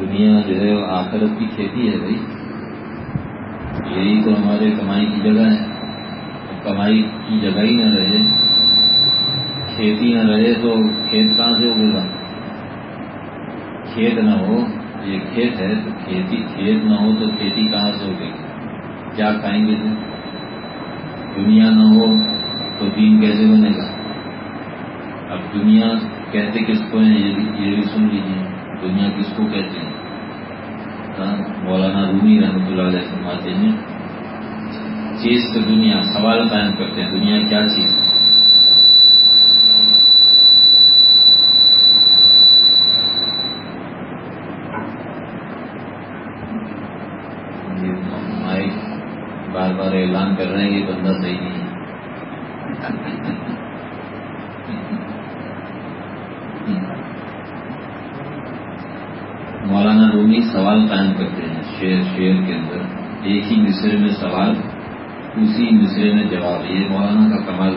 دنیا جو ہے وہ آخرت کی کھیتی ہے بھائی۔ یہی تو ہمارے کمائی کی جگہ ہے۔ کمائی کی جگہ ہی نہ رہے۔ کھیتی نہ رہے تو کھیت کہاں سے اگے گا؟ کھیت نہ ہو، یہ کھیت ہے تو کھیتی، کھیت نہ ہو تو کھیتی کہاں سے ہوگی؟ کیا کھائیں گے دنیا نہ ہو تو دین کیسے بنے گا؟ اب دنیا کہتے کس کو ہیں؟ یہ بھی سن لیجیے دنیا کس کو کہتے ہیں؟ ہاں، مولانا رومی رحمۃ اللہ علیہ فرماتے ہیں، چیز تو دنیا، سوال قائم کرتے ہیں، دنیا کیا چیز ہے؟ بار بار اعلان کر رہے ہیں، یہ بندہ صحیح نہیں ہے۔ مولانا سوال قائم کرتے ہیں شعر شعر کے اندر۔ ایک ہی مصرے میں سوال، اسی مصرے میں جواب۔ یہ مولانا کا کمال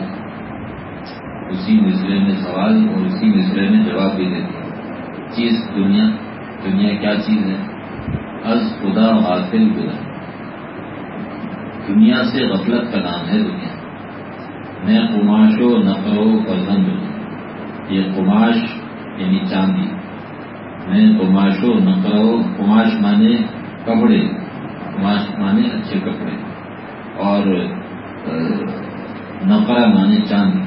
اسی مصرے میں سوال اور اسی مصرے میں جواب بھی دیتے ہیں۔ چیز دنیا دنیا کیا چیز ہے؟ از خدا غافل خدا۔ دنیا سے غفلت کا نام ہے دنیا۔ میں قماش و نقرو اور زند یہ قماش یعنی چاندی۔ میں قماش و نقرو قماش مانے کپڑے، قماش مانے اچھے کپڑے۔ اور نقرہ مانے چاندی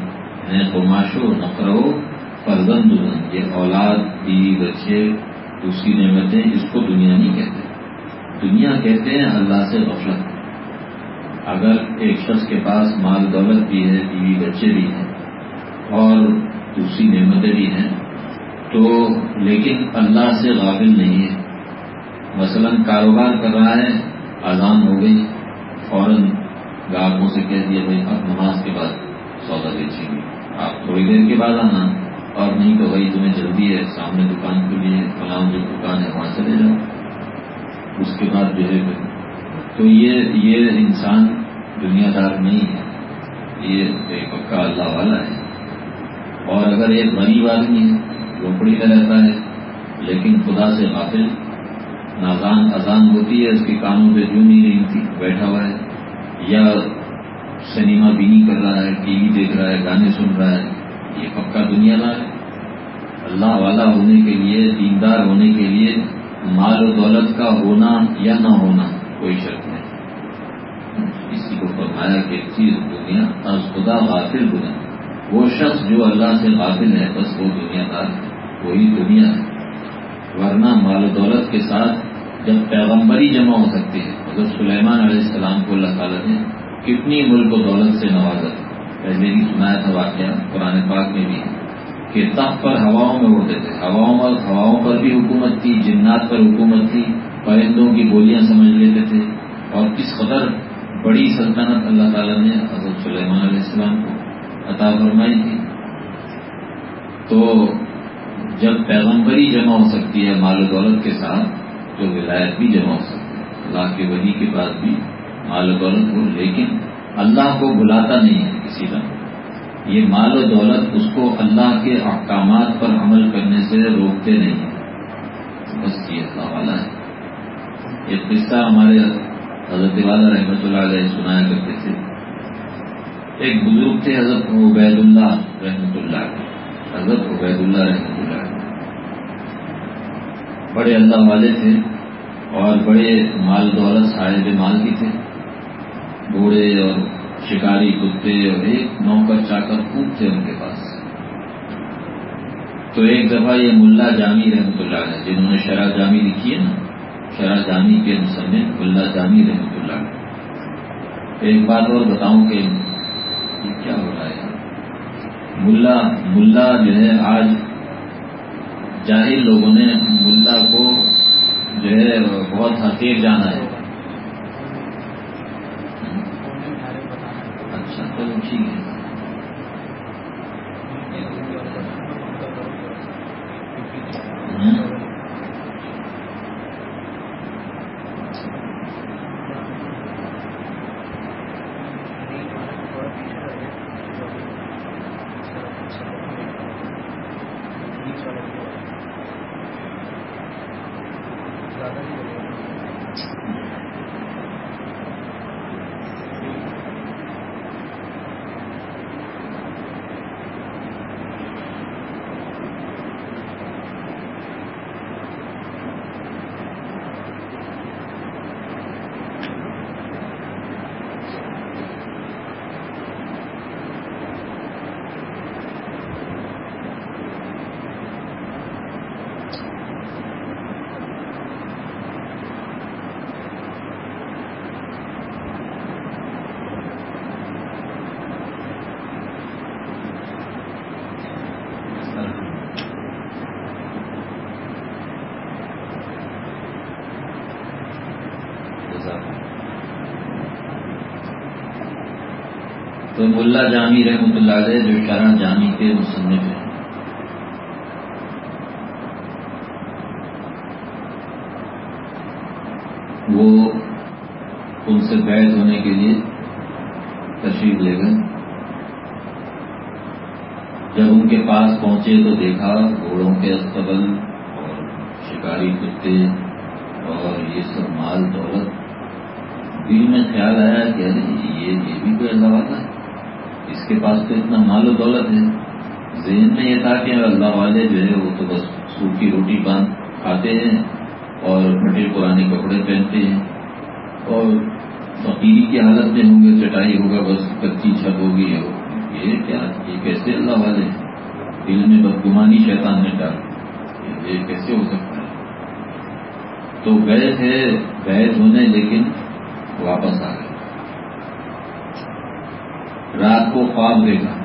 میں قماش و نقرو فرزند یہ اولاد بیوی بچے، دوسری نعمتیں اس کو دنیا نہیں کہتے۔ دنیا کہتے ہیں اللہ سے غفلت۔ اگر ایک شخص کے پاس مال دولت بھی ہے، بیوی، بچے بھی ہیں اور دوسری نعمتیں بھی ہیں تو لیکن اللہ سے غافل نہیں ہے۔ مثلا کاروبار کر رہا ہے آزان ہو گئی، فوراً گاہکوں سے کہہ دیا، بھائی، اب نماز کے بعد سودا بیچیں گے۔ آپ تھوڑی دیر کے بعد آنا، اور نہیں تو بھائی، تمہیں جلدی ہے، سامنے دکان کھلی ہے، فلاں جو دکان ہے، وہاں چلے جاؤ۔ اس کے بعد جو ہے، تو یہ یہ انسان دنیا دار نہیں ہے۔ یہ ایک پکا اللہ والا ہے۔ اور اگر ایک غریب آدمی ہے جھوپڑی میں رہتا ہے، لیکن خدا سے غافل نازان اذان ہوتی ہے، اس کے کانوں پہ جو نہیں رہی تھی، بیٹھا ہوا ہے، یا سنیما بینی کر رہا ہے، ٹی وی دیکھ رہا ہے، گانے سن رہا ہے، یہ پکا دنیا دار ہے۔ اللہ والا ہونے کے لیے، دیندار ہونے کے لیے مال و دولت کا ہونا یا نہ ہونا کوئی شرط نہیں۔ کسی کو فرمایا کہ چیز دنیا، از خدا غافل بنا وہ شخص جو اللہ سے غافل ہے، بس وہ دنیا دار وہی دنیا ہے ورنہ مال و دولت کے ساتھ جب پیغمبری جمع ہو سکتی ہے، حضرت سلیمان علیہ السلام کو اللہ تعالیٰ نے کتنی ملک و دولت سے نوازا۔ پہلے بھی سنایا تھا واقعہ قرآن پاک میں بھی کہ تخت پر ہواؤں میں اڑتے تھے۔ ہواؤں پر ہواؤں پر بھی حکومت تھی، جنات پر حکومت تھی۔ پرندوں کی بولیاں سمجھ لیتے تھے۔ اور کس قدر بڑی سلطنت اللہ تعالیٰ نے حضرت سلیمان علیہ السلام کو عطا فرمائی تھی۔ تو جب پیغمبری جمع ہو سکتی ہے مال و دولت کے ساتھ، تو ولایت بھی جمع ہو سکتی ہے۔ اللہ کے ولی کے بعد بھی مال و دولت ہو، لیکن اللہ کو بلاتا نہیں ہے کسی طرح۔ یہ مال و دولت اس کو اللہ کے احکامات پر عمل کرنے سے روکتے نہیں بس یہ اللہ والا ہے۔ یہ قصہ ہمارے حضرت والا رحمۃ اللہ علیہ سنایا کرتے تھے۔ ایک بزرگ تھے، حضرت عبید اللہ رحمۃ اللہ حضرت عبید اللہ رحمۃ اللہ بڑے اللہ والے تھے اور بڑے مال دولت صاحب مال بھی تھے۔ بوڑھے اور شکاری، کتے اور ایک نوکر چا کر خوب تھے ان کے پاس۔ تو ایک دفعہ یہ ملا جامی رحمت اللہ ہے جنہوں نے شرح جامی لکھی ہے نا، شرح جامی کے مصنف ملا جامی رحمت اللہ ایک بات اور بتاؤں کہ یہ کیا ہو رہا ہے ملا ملا جو ہے آج جاہل لوگوں نے ملا کو جو ہے بہت حقیر جانا ہے۔ اچھا چلو ٹھیک ہے تو ملا جامی رحمۃ اللہ علیہ جو شرح جامی کے مصنف ہیں۔ وہ ان سے بیت ہونے کے لیے تشریف لے گئے۔ جب ان کے پاس پہنچے تو دیکھا گھوڑوں کے استبل اور شکاری کتے اور یہ سب مال دولت۔ دل میں خیال آیا کہ ارے یہ یہ بھی کوئی اللہ والا ہے؟ اس کے پاس تو اتنا مال و دولت ہے۔ ذہن میں یہ تھا کہ اللہ والے جو ہے وہ تو بس سوکھی روٹی باندھ کھاتے ہیں اور پھٹے پرانے کپڑے پہنتے ہیں۔ اور فقیری کی حالت میں ہوں گے، چٹائی ہوگا، بس کچی چھت ہوگی۔ یہ کیا؟ یہ کیسے اللہ والے دل میں بدگمانی شیطان نے ڈال یہ کیسے ہو سکتا ہے؟ تو گئے تھے بیت ہونے لیکن واپس آ گئے۔ رات کو خواب دیکھا۔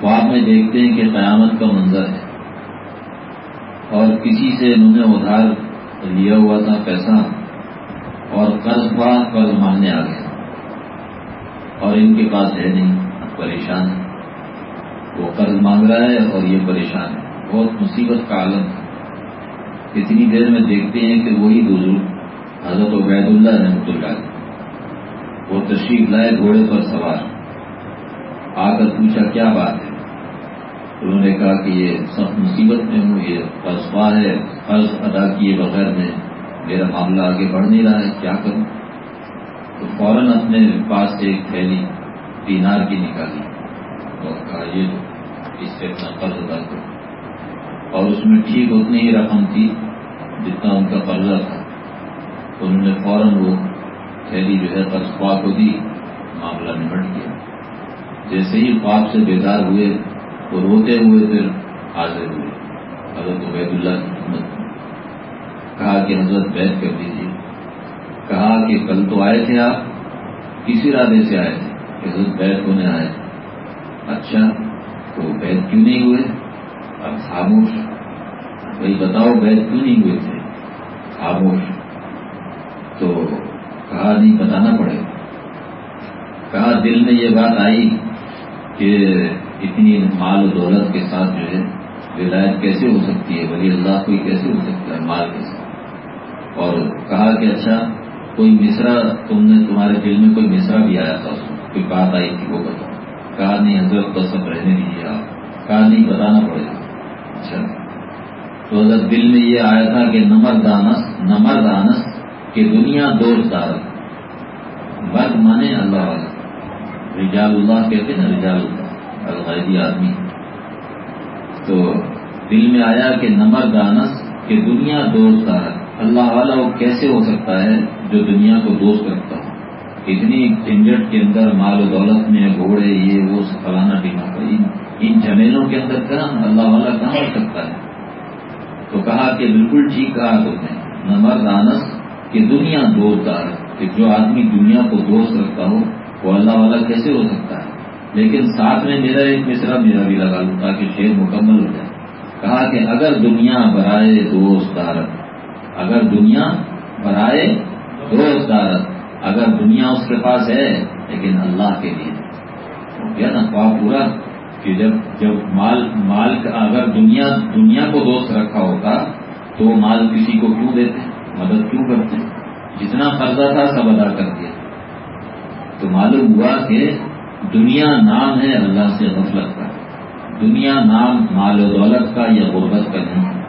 خواب میں دیکھتے ہیں کہ قیامت کا منظر ہے۔ اور کسی سے انہوں نے ادھار لیا ہوا تھا پیسہ اور قرض پڑا قرض مانگنے آ گیا اور ان کے پاس ہے نہیں پریشان ہے۔ وہ قرض مانگ رہا ہے اور یہ پریشان ہے۔ بہت مصیبت کا عالم ہے۔ اتنی دیر میں دیکھتے ہیں کہ وہی بزرگ حضرت عبید اللہ رحمۃ اللہ وہ تشریف لائے گھوڑے پر سوار۔ آ کر پوچھا، کیا بات ہے؟ انہوں نے کہا کہ یہ سخت مصیبت میں ہوں، یہ قصبہ ہے قرض ادا کیے بغیر میں میرا معاملہ آگے بڑھ نہیں رہا ہے، کیا کروں؟ تو فوراً اپنے پاس سے ایک تھیلی دینار کی نکالی اور کہا، یہ اس سے اپنا قرض ادا کرو۔ اور اس میں ٹھیک اتنی ہی رقم تھی جتنا ان کا قرضہ تھا۔ انہوں نے فوراً وہ تھیلی جو ہے قرض خواب کو دی، معاملہ نمٹ گیا۔ جیسے ہی خواب سے بیدار ہوئے تو روتے ہوئے پھر حاضر ہوئے۔ حضرت عبید اللہ کی خدمت کہا کہ حضرت بیت کر دیجیے کہا کہ کل تو آئے تھے آپ۔ کس ارادے سے آئے تھے؟ کہ حضرت بیت ہونے آئے۔ تھے اچھا تو بیت کیوں نہیں ہوئے؟ اب خاموش۔ بھائی بتاؤ بیت کیوں نہیں ہوئے تھے؟ خاموش۔ تو کہا نہیں بتانا پڑے۔ گا کہا، دل میں یہ بات آئی کہ اتنی مال و دولت کے ساتھ جو ہے، ولایت کیسے ہو سکتی ہے؟ ولی اللہ کوئی کیسے ہو سکتا ہے مال کے ساتھ؟ اور کہا کہ اچھا کوئی مصرا تم نے تمہارے دل میں کوئی مصرا بھی آیا تھا اس میں کوئی بات آئی تھی وہ بتاؤ۔ کہا، نہیں حضرت بس سب رہنے دیجیے آپ۔ کہا، نہیں بتانا پڑے۔ گا اچھا۔ تو اگر دل میں یہ آیا تھا کہ نمر دانس نمر دانس کہ دنیا دوست دار مرد مانے اللہ والا رجال اللہ کہتے ہیں، رجال اللہ، الغیبی آدمی۔ تو دل میں آیا کہ نمر دانس کہ دنیا دوست دار اللہ والا وہ کیسے ہو سکتا ہے جو دنیا کو دوست رکھتا ہو؟ اتنی جھنجٹ کے اندر مال و دولت میں گھوڑے، یہ وہ فلانا ڈیما ان جمیلوں کے اندر کہاں اللہ والا کہاں ہو سکتا ہے؟ تو کہا کہ بالکل ٹھیک کہا تم نے نمر دانس کہ دنیا دوست دار کہ جو آدمی دنیا کو دوست رکھتا ہو، وہ اللہ والا کیسے ہو سکتا ہے؟ لیکن ساتھ میں میرا ایک مصرا میرا بھی لگا لوں، تاکہ شیر مکمل ہو جائے۔ کہا کہ اگر دنیا برائے دوست دارت اگر دنیا برائے دوست دارت اگر دنیا اس کے پاس ہے، لیکن اللہ کے لیے۔ کیا نا، خواب پورا کہ جب جب مال مال اگر دنیا دنیا کو دوست رکھا ہوتا، تو وہ مال کسی کو کیوں دیتے؟ مدد کیوں کرتے جتنا قرضہ تھا سب ادا کر دیا۔ تو معلوم ہوا کہ دنیا نام ہے اللہ سے غفلت کا۔ دنیا نام مال و دولت کا یا غربت کا نہیں۔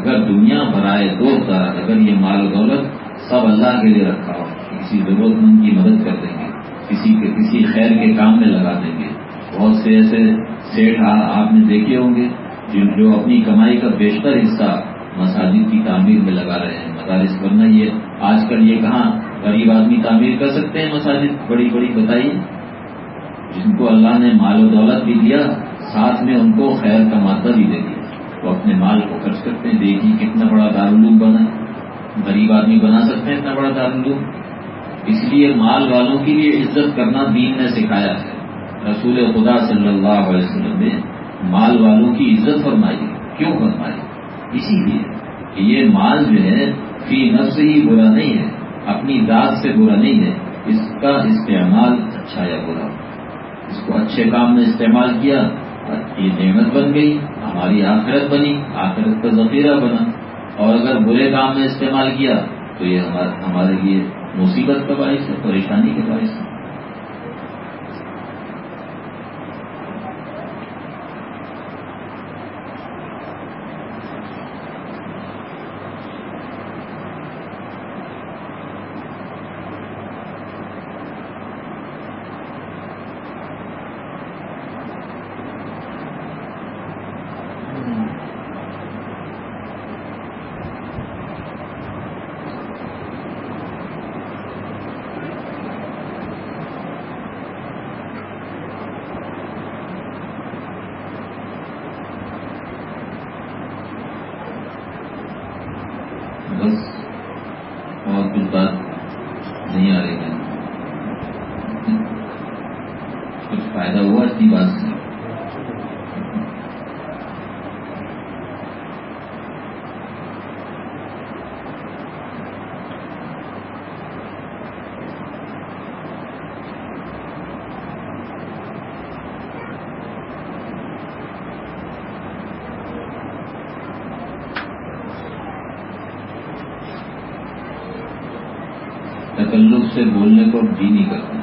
اگر دنیا برائے دوست اگر یہ مال دولت سب اللہ کے لیے رکھا ہو، کسی ضرورت مند کی مدد کر دیں گے، کسی کے، کسی خیر کے کام میں لگا دیں گے۔ بہت سے ایسے سیٹ آپ نے دیکھے ہوں گے جو اپنی کمائی کا بیشتر حصہ مساجد کی تعمیر میں لگا رہے ہیں۔ مدارس ورنہ یہ آج کل یہ کہاں غریب آدمی تعمیر کر سکتے ہیں مساجد بڑی بڑی بتائیے۔ جن کو اللہ نے مال و دولت بھی دیا، ساتھ میں ان کو خیر کا مادہ بھی دے دیا۔ وہ اپنے مال کو خرچ کرتے ہیں۔ دیکھیے کتنا بڑا دارالعلوم بنا۔ غریب آدمی بنا سکتے ہیں اتنا بڑا دارالعلوم۔ اس لیے مال والوں کی بھی عزت کرنا دین نے سکھایا ہے۔ رسول خدا صلی اللہ علیہ وسلم نے مال والوں کی عزت فرمائی۔ کیوں فرمائی؟ اسی لیے کہ یہ مال جو ہے فی نفس ہی برا نہیں ہے، اپنی ذات سے برا نہیں ہے۔ اس کا استعمال اچھا یا برا؟ اس کو اچھے کام میں استعمال کیا یہ نعمت بن گئی، ہماری آخرت بنی، آخرت کا ذخیرہ بنا۔ اور اگر برے کام میں استعمال کیا، تو یہ ہمارے لیے مصیبت کا باعث ہے، پریشانی کا باعث ہے۔ تکلف سے بولنے کو جی نہیں کرتا۔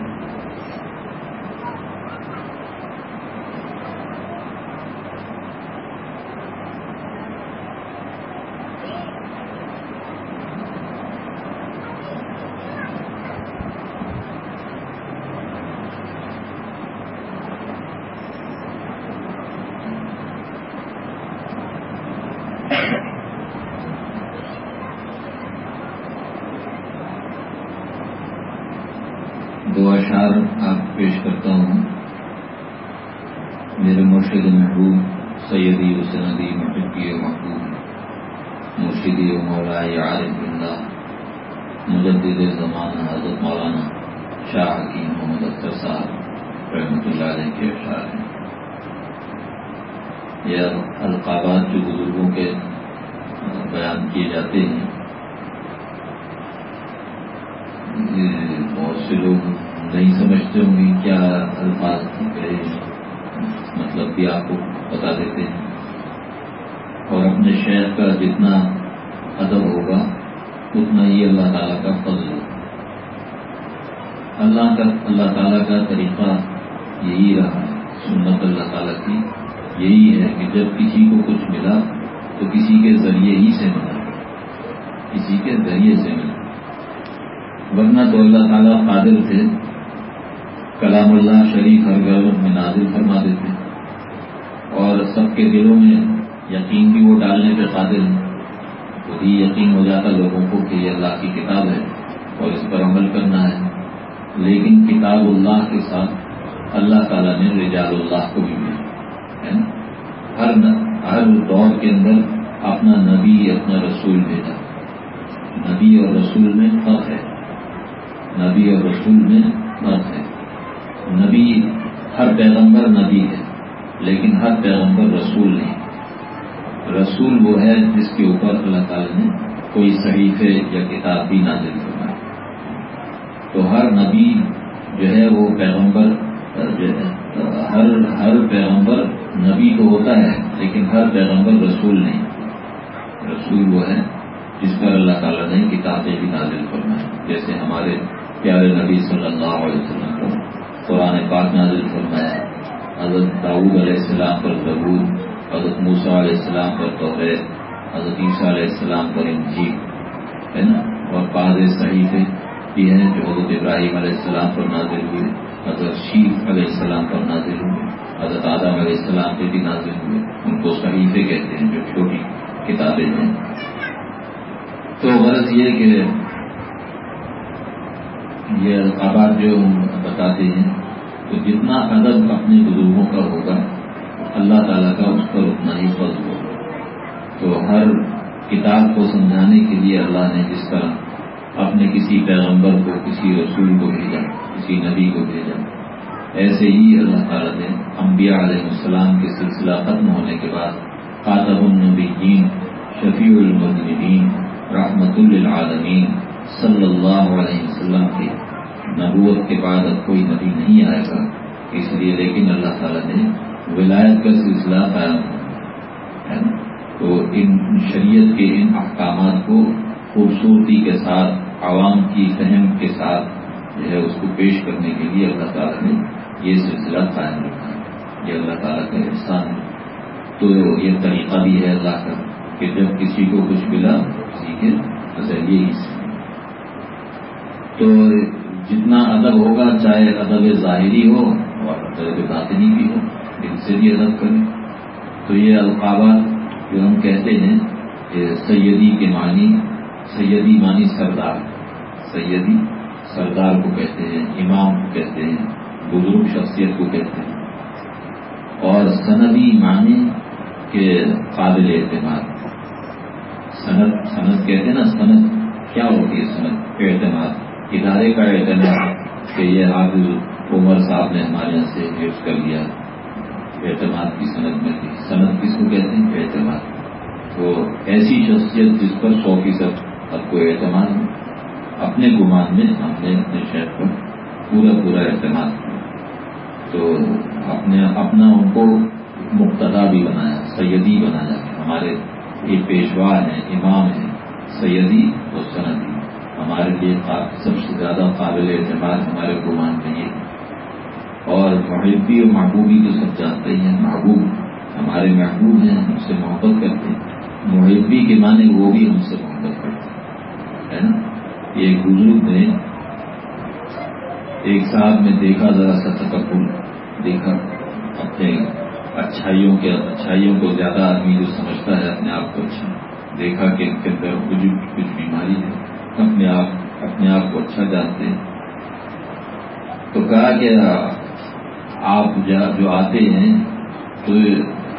ہر ہر دور کے اندر اپنا نبی، اپنا رسول بھیجا۔ نبی اور رسول میں فرق ہے۔ نبی اور رسول میں فرق ہے۔ نبی ہر پیغمبر نبی ہے، لیکن ہر پیغمبر رسول نہیں۔ رسول وہ ہے جس کے اوپر اللہ تعالی نے کوئی صحیفے یا کتاب بھی نہ دل کرنا تو ہر نبی جو ہے وہ پیغمبر، جو ہے، ہر ہر پیغمبر نبی تو ہوتا ہے، لیکن ہر پیغمبر رسول نہیں۔ رسول وہ ہے جس پر اللہ تعالیٰ نے کتابیں بھی نازل فرمائیں جیسے ہمارے پیارے نبی صلی اللہ علیہ وسلم کو قرآن پاک نازل فرمایا۔ حضرت داؤد علیہ السلام پر ضرور حضرت موسا علیہ السلام پر توحید، حضرت عیسیٰ علیہ السلام پر انجیب ہے نا؟ اور بعض صحیح بھی ہیں جو حضرت ابراہیم علیہ السلام پر نازل ہوئے، حضرت شیخ علیہ السلام پر نازل ہوئے۔ حضرت آدم علیہ السلام پہ بھی نازل ہوئے۔ ان کو صحیفے کہتے ہیں جو چھوٹی کتابیں ہیں۔ تو غرض یہ کہ یہ القابات جو بتاتے ہیں، تو جتنا ادب اپنے بزرگوں کا ہوگا، اللہ تعالیٰ کا اس پر اتنا ہی فضل ہوگا۔ تو ہر کتاب کو سمجھانے کے لیے اللہ نے جس طرح اپنے کسی پیغمبر کو، کسی رسول کو بھیجا، کسی نبی کو بھیجا ایسے ہی اللہ تعالیٰ نے انبیاء علیہ السلام کے سلسلہ ختم ہونے کے بعد خاطب النبیین، شفیع المدین رحمت للعالمین صلی اللہ علیہ وسلم کے نبوت کے بعد اب کوئی نبی نہیں آئے گا۔ اس لیے لیکن اللہ تعالیٰ نے ولایت کا سلسلہ قائم ہے تو ان شریعت کے ان احکامات کو خوبصورتی کے ساتھ، عوام کی فہم کے ساتھ جو ہے اس کو پیش کرنے کے لیے اللہ تعالیٰ نے یہ سلسلہ قائم رکھا ہے۔ یہ اللہ تعالیٰ کا احسان ہے۔ تو یہ طریقہ بھی ہے اللہ کا کہ جب کسی کو کچھ ملا کسی کے ذریعے ہی سے۔ تو جتنا ادب ہوگا، چاہے ادب ظاہری ہو اور ادب باطنی بھی ہو، دل سے بھی ادب کریں۔ تو یہ القابات جو ہم کہتے ہیں کہ سیدی کے معنی، سیدی معنی سردار، سیدی سردار کو کہتے ہیں، امام کو کہتے ہیں۔ بزرگ شخصیت کو کہتے ہیں اور سندی معنی کے قابل اعتماد سند سند کہتے ہیں نا سند کیا ہوتی ہے سند اعتماد، ادارے کا اعتماد کہ یہ حافظ عمر صاحب نے ہمارے یہاں سے یوز کر لیا۔ اعتماد کی صنعت میں تھی۔ صنعت کس کو کہتے ہیں؟ اعتماد۔ تو ایسی شخصیت جس پر سو فیصد اب کو اعتماد اپنے گمان میں ہم نے اپنے شہر پر پورا پورا اعتماد کیا تو اپنے اپنا ان کو مقتدا بھی بنایا، سیدی بنایا۔ ہمارے یہ پیشوا ہیں، امام ہیں، سیدی اور سندی۔ ہمارے لیے سب سے زیادہ قابل اعتماد ہمارے گمان میں یہ اور محبی اور محبوبی تو سب جانتے ہیں، محبوب۔ ہمارے محبوب ہیں، ہم سے محبت کرتے ہیں۔ محبی کے معنی وہ بھی ہم سے محبت کرتے ہیں۔ نا؟ ایک بزرگ نے ایک صاحب میں دیکھا ذرا سا تکبر دیکھا اپنے اچھائیوں کے، اچھائیوں کو زیادہ آدمی جو سمجھتا ہے اپنے آپ کو اچھا دیکھا کہ ان کے اندر کچھ کچھ بیماری ہے، اپنے آپ اپنے آپ کو اچھا جانتے ہیں۔ تو کہا کہ آپ جو آتے ہیں، تو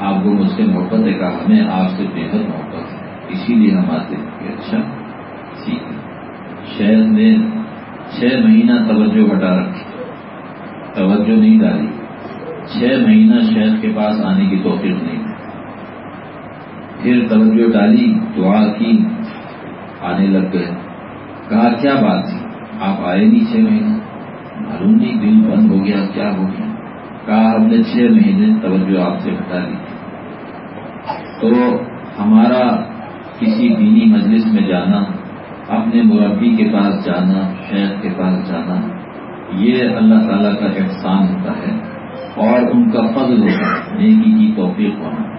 آپ کو مجھ سے محبت ہے، کہا ہمیں آپ سے بےحد محبت ہے، اسی لیے ہم آتے ہیں۔ اچھا ٹھیک ہے۔ شہر نے چھ مہینہ توجہ ہٹا رکھی توجہ نہیں ڈالی۔ چھ مہینہ شہر کے پاس آنے کی توفیق نہیں پھر توجہ ڈالی، دعا کی، آنے لگ گئے۔ کہا، کیا بات تھی؟ آپ آئے نہیں چھ مہینے؟ معلوم نہیں دل بند ہو گیا، کیا ہو گیا؟ کہا، ہم نے چھ مہینے توجہ آپ سے ہٹا دی۔ تو ہمارا کسی دینی مجلس میں جانا اپنے مربی کے پاس جانا، شیخ کے پاس جانا، یہ اللہ تعالیٰ کا احسان ہوتا ہے اور ان کا فضل ہوتا ہے، نیکی کی توفیق ہونا۔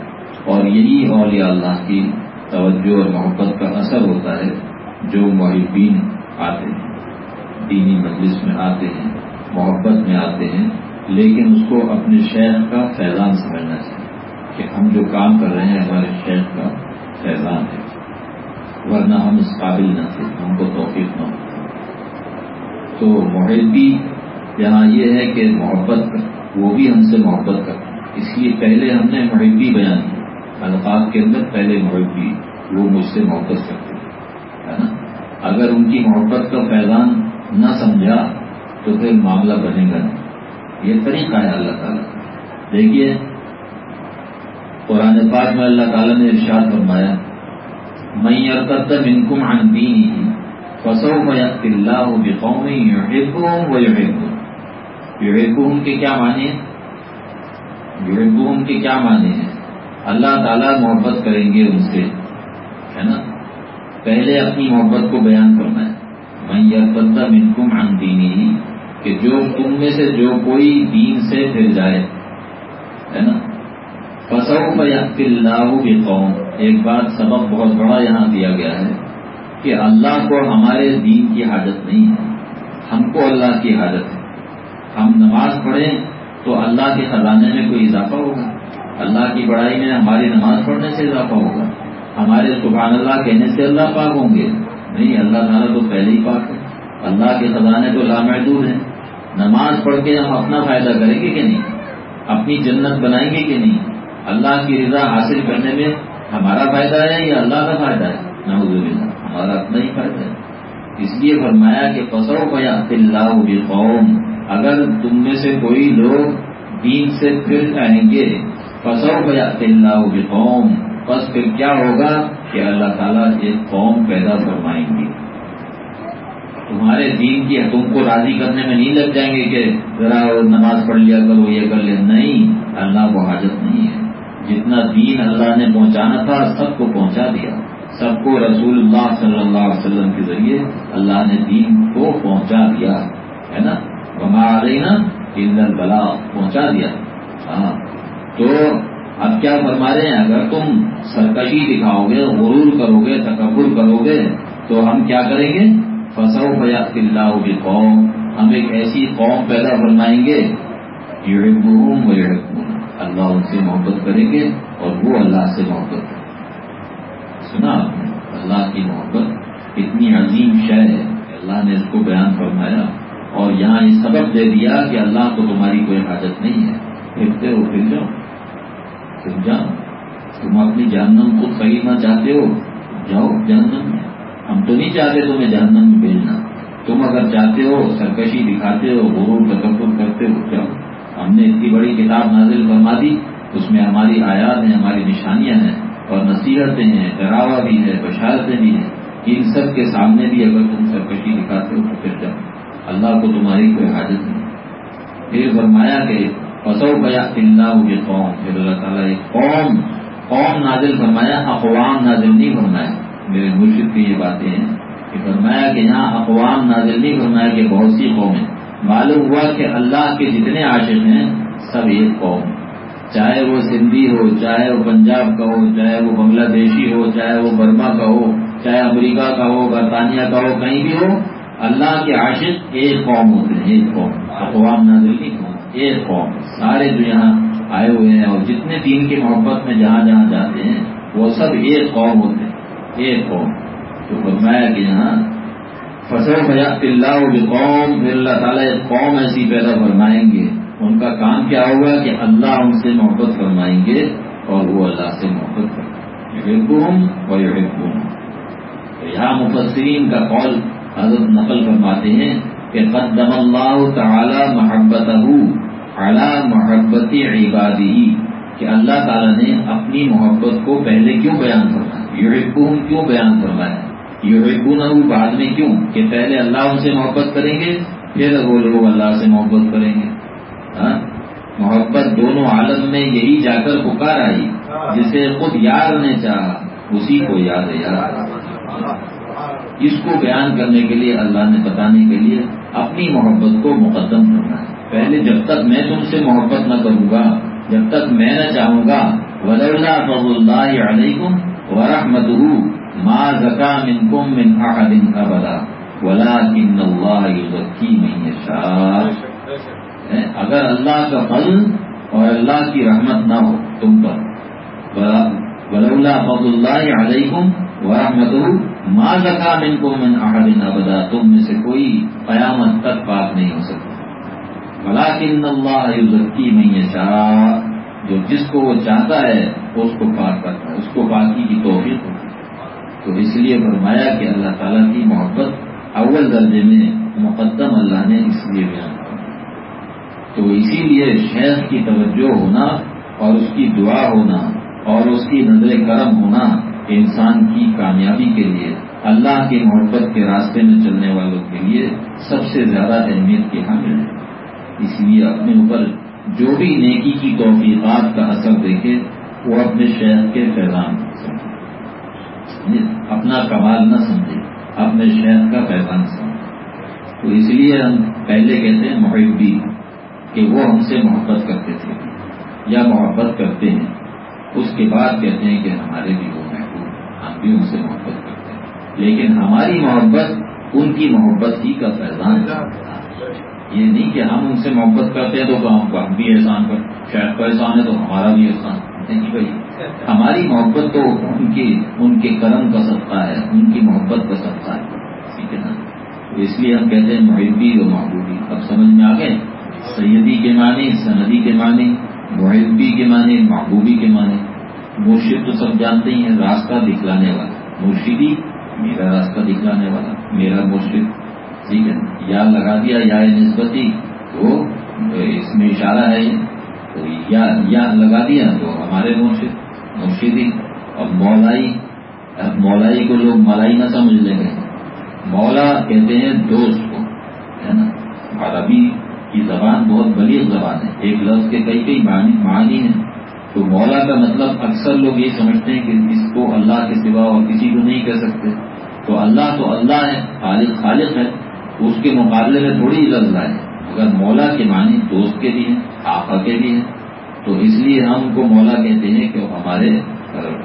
اور یہی اولیاء اللہ کی توجہ اور محبت کا اثر ہوتا ہے جو محبین آتے ہیں۔ دینی مجلس میں آتے ہیں، محبت میں آتے ہیں، لیکن اس کو اپنے شہر کا فیضان سمجھنا چاہیے کہ ہم جو کام کر رہے ہیں، ہمارے شہر کا فیضان ہے۔ ورنہ ہم اس قابل نہ تھے، ہم کو توفیق نہ ہو۔ تو محبی یہاں یہ ہے کہ محبت، وہ بھی ہم سے محبت کرتے ہیں اس لیے پہلے ہم نے محبی بیان کی۔ الفاظ کے اندر پہلے محبی وہ مجھ سے محبت کرتے ہے نا؟ اگر ان کی محبت کا فیضان نہ سمجھا تو پھر معاملہ بنے گا نہیں۔ یہ طریقہ ہے اللہ تعالیٰ۔ دیکھیے، قرآن پاک میں اللہ تعالیٰ نے ارشاد فرمایا میں ارتب انکم عن دینی فسو میت اللہ بقوم یحبهم ویحبون یحبهم کے کیا معنی ہیں؟ یحبهم کے کیا معنی ہیں؟ اللہ تعالیٰ محبت کریں گے ان سے، ہے نا؟ پہلے اپنی محبت کو بیان کرنا ہے۔ میں یہ منکم عن دینی کہ جو تم میں سے جو کوئی دین سے پھر جائے، ہے نا؟ فصو اللہ بھی ایک بات سبق بہت بڑا یہاں دیا گیا ہے کہ اللہ کو ہمارے دین کی حاجت نہیں ہے۔ ہم کو اللہ کی حاجت ہے۔ ہم نماز پڑھیں تو اللہ کے خزانے میں کوئی اضافہ ہوگا۔ اللہ کی بڑائی میں ہماری نماز پڑھنے سے اضافہ ہوگا۔ ہمارے سبحان اللہ کہنے سے اللہ پاک ہوں گے۔ نہیں، اللہ تعالیٰ تو پہلے ہی پاک ہے۔ اللہ کے خزانے تو لامحدود ہیں۔ نماز پڑھ کے ہم اپنا فائدہ کریں گے کہ نہیں؟ اپنی جنت بنائیں گے کہ نہیں؟ اللہ کی رضا حاصل کرنے میں ہمارا فائدہ ہے یا اللہ کا فائدہ ہے؟ نہ ہمارا اپنا ہی فائدہ ہے۔ اس لیے فرمایا کہ پسو بیا اللہ قوم اگر تم میں سے کوئی لوگ دین سے پھر آئیں گے پسو بیا اللہ قوم بس پھر کیا ہوگا کہ اللہ تعالیٰ ایک قوم پیدا فرمائیں گے۔ تمہارے دین کی تم کو راضی کرنے میں نہیں لگ جائیں گے کہ ذرا نماز پڑھ لیا کرو یہ کر لیا۔ نہیں، اللہ کو حاجت نہیں ہے۔ جتنا دین اللہ نے پہنچانا تھا، سب کو پہنچا دیا۔ سب کو رسول اللہ صلی اللہ علیہ وسلم کے ذریعے اللہ نے دین کو پہنچا دیا، ہے نا؟ وما رہی نا بلا پہنچا دیا۔ ہاں۔ تو اب کیا فرما رہے ہیں؟ اگر تم سرکشی دکھاؤ گے، غرور کرو گے، تکبر کرو گے، تو ہم کیا کریں گے؟ فصو فیات اللہ کی قوم ہم ایک ایسی قوم پیدا فرمائیں گے یحبون و یحبون اللہ ان سے محبت کریں گے اور وہ اللہ سے محبت کریں سنا آپ نے، اللہ کی محبت اتنی عظیم شے ہے کہ اللہ نے اس کو بیان فرمایا اور یہاں یہ سبق دے دیا کہ اللہ کو تمہاری کوئی حاجت نہیں ہے۔ پھرتے ہو، پھر جاؤ پھر جاؤ۔ تم اپنی جہنم کو خریدنا چاہتے ہو، جاؤ جہنم میں۔ ہم تو نہیں چاہتے تمہیں جہنم میں بھیجنا۔ تم اگر چاہتے ہو، سرکشی دکھاتے ہو، غرور تکبر کرتے ہو، جاؤ۔ ہم نے اتنی بڑی کتاب نازل فرما دی، اس میں ہماری آیات ہیں، ہماری نشانیاں ہیں اور نصیحتیں ہیں ڈراوا بھی ہے، بشارتیں بھی ہیں۔ ان سب کے سامنے بھی اگر تم سرکشی دکھاتے ہو تو پھر جب اللہ کو تمہاری کوئی حاجت نہیں۔ پھر فرمایا کہ پسو بیا اللہ یہ قوم پھر اللہ تعالیٰ ایک قوم قوم نازل فرمایا، اقوام نازل نہیں فرمایا۔ میرے مرشد کی یہ باتیں ہیں کہ فرمایا کہ یہاں اقوام نازل نہیں فرمایا کہ بہت سی قومیں۔ معلوم ہوا کہ اللہ کے جتنے عاشق ہیں، سب ایک قوم۔ چاہے وہ سندھی ہو، چاہے وہ پنجاب کا ہو، چاہے وہ بنگلہ دیشی ہو، چاہے وہ برما کا ہو، چاہے امریکہ کا ہو، برطانیہ کا ہو، کہیں بھی ہو، اللہ کے عاشق ایک قوم ہوتے ہیں، ایک قوم۔ اقوام نازل نہیں ہو ایک قوم۔ سارے جو یہاں آئے ہوئے ہیں اور جتنے دین کی محبت میں جہاں جہاں جاتے ہیں، وہ سب ایک قوم ہوتے ہیں، ایک قوم۔ تو فرمایا کہ یہاں فصل بھیا اللہ قوم اللہ تعالیٰ ایک قوم ایسی پیدا فرمائیں گے۔ ان کا کام کیا ہوگا کہ اللہ ان سے محبت فرمائیں گے اور وہ اللہ سے محبت کریں اور یہاں مفسرین کا قول حضرت نقل فرماتے ہیں کہ قدم اللہ تعالی محبت اعلیٰ محبت عبادی کہ اللہ تعالیٰ نے اپنی محبت کو پہلے کیوں بیان فرمایا؟ یحبون کیوں بیان فرمایا؟ یحبون بعد میں کیوں؟ کہ پہلے اللہ ان سے محبت کریں گے، پھر وہ لوگ اللہ سے محبت کریں گے۔ ہاں؟ محبت دونوں عالم میں یہی جا کر پکار آئی، جسے خود یار نے چاہا، اسی کو یاد ہے یار۔ اس کو بیان کرنے کے لیے اللہ نے بتانے کے لیے اپنی محبت کو مقدم کرنا ہے پہلے جب تک میں تم سے محبت نہ کروں گا، جب تک میں نہ چاہوں گا ولی اللہ فض اللہ علیکم ورحمت ماں زکا من کم من احد ابدا اللہ یزکی من اگر اللہ کا فضل اور اللہ کی رحمت نہ ہو تم پر اللہ فض اللہ علیکم ورحمت ماں زکا من کو من احدین ابدا تم میں سے کوئی قیامت تک پاک نہیں ہو سکتا۔ بلاکن اللہ ذکی میں چاہ جو جس کو وہ چاہتا ہے اس کو پاک کرتا ہے اس کو پاکی کی توفیق تو اس لیے فرمایا کہ اللہ تعالیٰ کی محبت اول درجے میں مقدم اللہ نے اس لیے بیان تو اسی لیے شیخ کی توجہ ہونا اور اس کی دعا ہونا اور اس کی نظر کرم ہونا انسان کی کامیابی کے لیے، اللہ کی محبت کے راستے میں چلنے والوں کے لیے سب سے زیادہ اہمیت کی حامل ہے۔ اس لیے اپنے اوپر جو بھی نیکی کی توفیقات کا اثر دیکھے وہ اپنے شہر کے پیغام سمجھے اپنا کمال نہ سمجھے، اپنے شہر کا پیغام سمجھے۔ تو اس لیے ہم پہلے کہتے ہیں محبی، کہ وہ ہم سے محبت کرتے تھے۔ یا محبت کرتے ہیں، اس کے بعد کہتے ہیں کہ ہمارے بھی وہ ہم بھی ان سے محبت کرتے ہیں۔ لیکن ہماری محبت ان کی محبت ہی کا فیضان یہ نہیں کہ ہم ان سے محبت کرتے ہیں تو ہم بھی احسان پر شاید کا احسان ہے تو ہمارا بھی احسان۔ نہیں بھائی ہماری محبت تو ان کی ان کے کرم کا سبقہ ہے، ان کی محبت کا سبقہ ہے۔ ٹھیک ہے نا؟ اس لیے ہم کہتے ہیں محبی و محبوبی۔ اب سمجھ میں آ گئے؟ سیدی کے معنی، سندی کے معنی، محبی کے معنی، محبوبی کے معنی۔ مرشد تو سب جانتے ہی ہیں، راستہ دکھلانے والا۔ مرشدی، میرا راستہ دکھلانے والا، میرا مرشد۔ ٹھیک ہے یا لگا دیا، یا نسبتی۔ تو اس میں اشارہ ہے تو یا لگا دیا تو ہمارے مرشد۔ مرشدی اور مولائی، اب مولائی کو لوگ ملائی نہ سمجھ لیں گے۔ مولا کہتے ہیں دوست کو، ہے نا؟ عربی کی زبان بہت بلیغ زبان ہے۔ ایک لفظ کے کئی کئی معنی ہیں۔ تو مولا کا مطلب اکثر لوگ یہ سمجھتے ہیں کہ اس کو اللہ کے سوا اور کسی کو نہیں کہہ سکتے۔ تو اللہ تو اللہ ہے، خالق خالق ہے۔ اس کے مقابلے میں تھوڑی لفظ ہے اگر مولا کے معنی دوست کے بھی ہیں، آقا کے بھی ہیں۔ تو اس لیے ہم کو مولا کہتے ہیں کہ ہمارے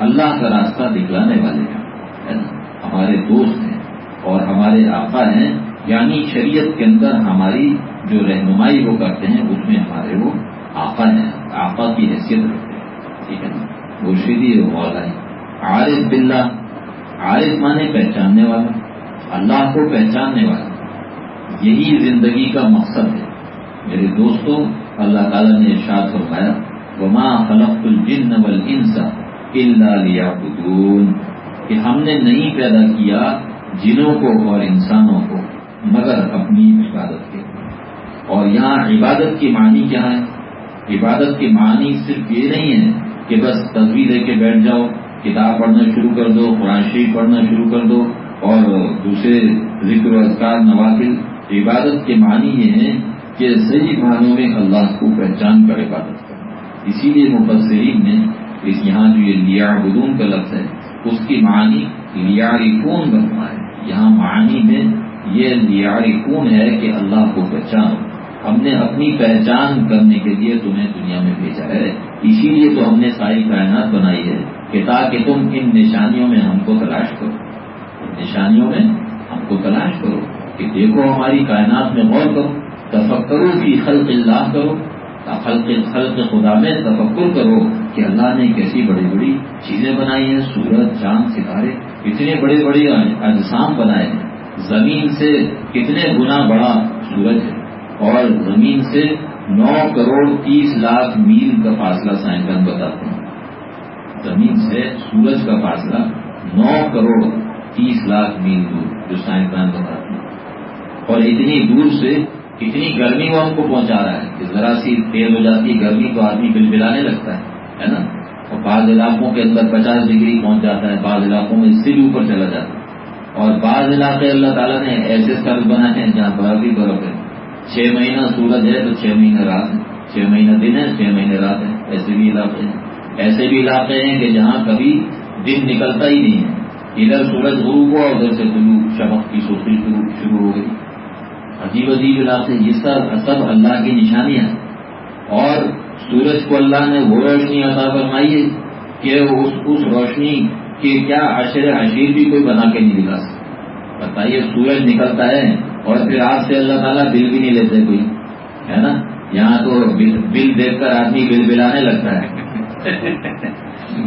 اللہ کا راستہ دکھلانے والے ہیں ہمارے دوست ہیں اور ہمارے آقا ہیں یعنی شریعت کے اندر ہماری جو رہنمائی وہ کرتے ہیں، اس میں ہمارے وہ آقا ہیں، آقا کی حیثیت رکھتے ہیں، ٹھیک ہے نا؟ مرشدی مولا ہے عارف بلّہ عارف مانے پہچاننے والا، اللہ کو پہچاننے والا، یہی زندگی کا مقصد ہے۔ میرے دوستوں اللہ تعالیٰ نے ارشاد فرمایا وما خلق الجن والانس الا لیعبدون کہ ہم نے نہیں پیدا کیا جنوں کو اور انسانوں کو، مگر اپنی عبادت کے۔ اور یہاں عبادت کی معنی کیا ہے؟ عبادت کی معنی صرف یہ نہیں ہے کہ بس تصویر دے کے بیٹھ جاؤ، کتاب پڑھنا شروع کر دو، قرآن شریف پڑھنا شروع کر دو، اور دوسرے ذکر و اذکار، نوافل۔ عبادت کے معنی یہ ہے کہ صحیح معنوں میں اللہ کو پہچان کر عبادت۔ اسی لیے مبصرین نے اس یہاں جو یہ لیا بدون کا لفظ ہے، اس کی معنی لیاری کون بنتا ہے۔ یہاں معنی میں یہ لیاری کون ہے کہ اللہ کو پہچانو۔ ہم نے اپنی پہچان کرنے کے لیے تمہیں دنیا میں بھیجا ہے۔ اسی لیے تو ہم نے ساری کائنات بنائی ہے کہ تاکہ تم ان نشانیوں میں ہم کو تلاش کرو۔ ان نشانیوں میں ہم کو تلاش کرو کہ دیکھو ہماری کائنات میں غور کرو تفکرو کی خلق اللہ کرو خلق خلق خدا میں تفکر کرو کہ اللہ نے کیسی بڑی بڑی چیزیں بنائی ہیں، سورج، چاند، ستارے کتنے بڑے بڑے اجسام بنائے ہیں۔ زمین سے کتنے گنا بڑا سورج ہے۔ اور زمین سے نو کروڑ تیس لاکھ میل کا فاصلہ سائنسدان بتاتے ہیں زمین سے سورج کا فاصلہ نو کروڑ تیس لاکھ میل دور، جو سائنسدان بتاتے ہیں اور اتنی دور سے کتنی گرمی وہ ہم کو پہنچا رہا ہے کہ ذرا سی تیز ہو جاتی ہے، گرمی تو آدمی بل بلانے لگتا ہے نا؟ اور بعض علاقوں کے اندر پچاس ڈگری پہنچ جاتا ہے، بعض علاقوں میں اس سے بھی اوپر چلا جاتا ہے۔ اور بعض علاقے اللہ تعالیٰ نے ایسے سرد بنائے ہیں جہاں برف ہی برف ہے۔ چھ مہینہ سورج ہے تو چھ مہینے رات ہے۔ چھ مہینہ دن ہے، چھ مہینے رات ہے۔ ایسے بھی علاقے ہیں۔ ایسے بھی علاقے ہیں کہ جہاں کبھی دن نکلتا ہی نہیں ہے۔ ادھر سورج غروب ہوا، ادھر سے طلوع شبق کی سوچی شروع ہو گئی۔ عجیب عجیب علاقے یہ سب سب اللہ کی نشانیاں اور سورج کو اللہ نے وہ روشنی عطا فرمائی ہے کہ اس اس روشنی کے کیا عشر عشیر بھی کوئی بنا کے نہیں دکھا سکتا۔ بتائیے، سورج نکلتا ہے اور پھر آپ سے اللہ تعالیٰ بل بھی نہیں لیتے کوئی۔ ہے نا؟ یہاں تو بل دیکھ کر آدمی بل بلانے لگتا ہے۔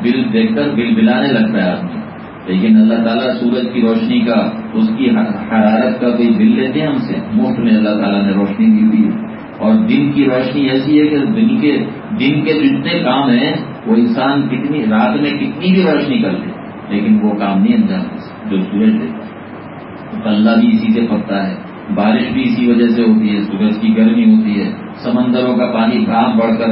بل دیکھ کر بل بلانے لگتا ہے آدمی۔ لیکن اللہ تعالیٰ سورج کی روشنی کا، اس کی حرارت کا کوئی بل لیتے ہیں ہم سے؟ مفت میں اللہ تعالیٰ نے روشنی دی ہوئی ہے۔ اور دن کی روشنی ایسی ہے کہ دن کے دن کے جتنے کام ہیں، وہ انسان کتنی، رات میں کتنی بھی روشنی کر لے، لیکن وہ کام نہیں انجام جو سورج دیتا ہے اللہ بھی اسی سے پکتا ہے۔ بارش بھی اسی وجہ سے ہوتی ہے، سورج کی گرمی ہوتی ہے۔ سمندروں کا پانی کام بڑھ کر،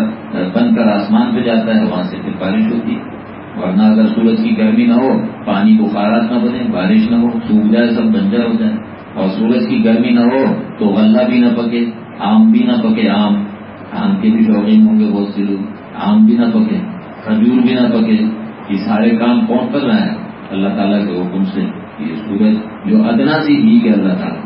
بن کر آسمان پہ جاتا ہے، وہاں سے پھر بارش ہوتی ہے۔ ورنہ اگر سورج کی گرمی نہ ہو، پانی بخارات نہ بنے، بارش نہ ہو، سوکھ جائے، سب بنجر ہو جائے۔ اور سورج کی گرمی نہ ہو تو غلہ بھی نہ پکے، آم بھی نہ پکے، آم۔ آم کے بھی شوقین ہوں گے بہت سے لوگ۔ آم بھی نہ پکے، کھجور بھی نہ پکے۔ یہ سارے کام کون کر رہا ہے؟ اللہ تعالیٰ کے حکم سے یہ سورج جو ادنا سی بھی ہے اللہ تعالیٰ۔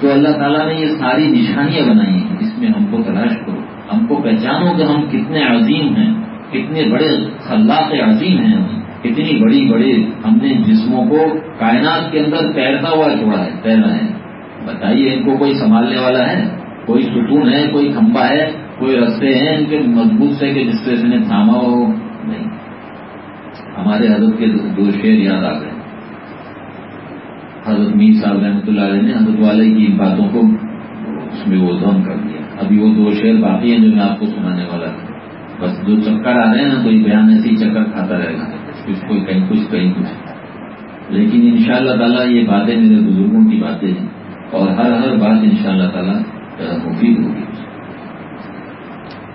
تو اللہ تعالیٰ نے یہ ساری نشانیاں بنائی ہیں۔ اس میں ہم کو تلاش کرو، ہم کو پہچانو کہ ہم کتنے عظیم ہیں۔ کتنے بڑے خلاق عظیم ہیں ہم، اتنی بڑی بڑی ہم نے جسموں کو کائنات کے اندر تیرتا ہوا چھوڑا ہے، تیرنا ہے۔ بتائیے، ان کو کوئی سنبھالنے والا ہے؟ کوئی ستون ہے، کوئی کھمبا ہے، کوئی رستے ہیں ان کے مضبوط سے کہ جس سے اس نے تھاما ہو؟ نہیں۔ ہمارے حضرت کے دو شعر یاد آ گئے حضرت میر صاحب رحمۃ اللہ علیہ نے حضرت والے کی باتوں کو اس میں وہ دم کر دیا۔ ابھی وہ دو شعر باقی ہیں جو میں آپ کو سنانے والا ہوں بس جو چکر آ رہے ہیں نا، کوئی بیان ایسے ہی چکر کھاتا رہے گا۔ کچھ کوئی کہیں، کچھ کہیں، کچھ۔ لیکن ان شاء اللہ تعالیٰ یہ باتیں میرے بزرگوں کی باتیں ہیں۔ اور ہر ہر بات ان شاء اللہ تعالیٰ مفید ہوگی۔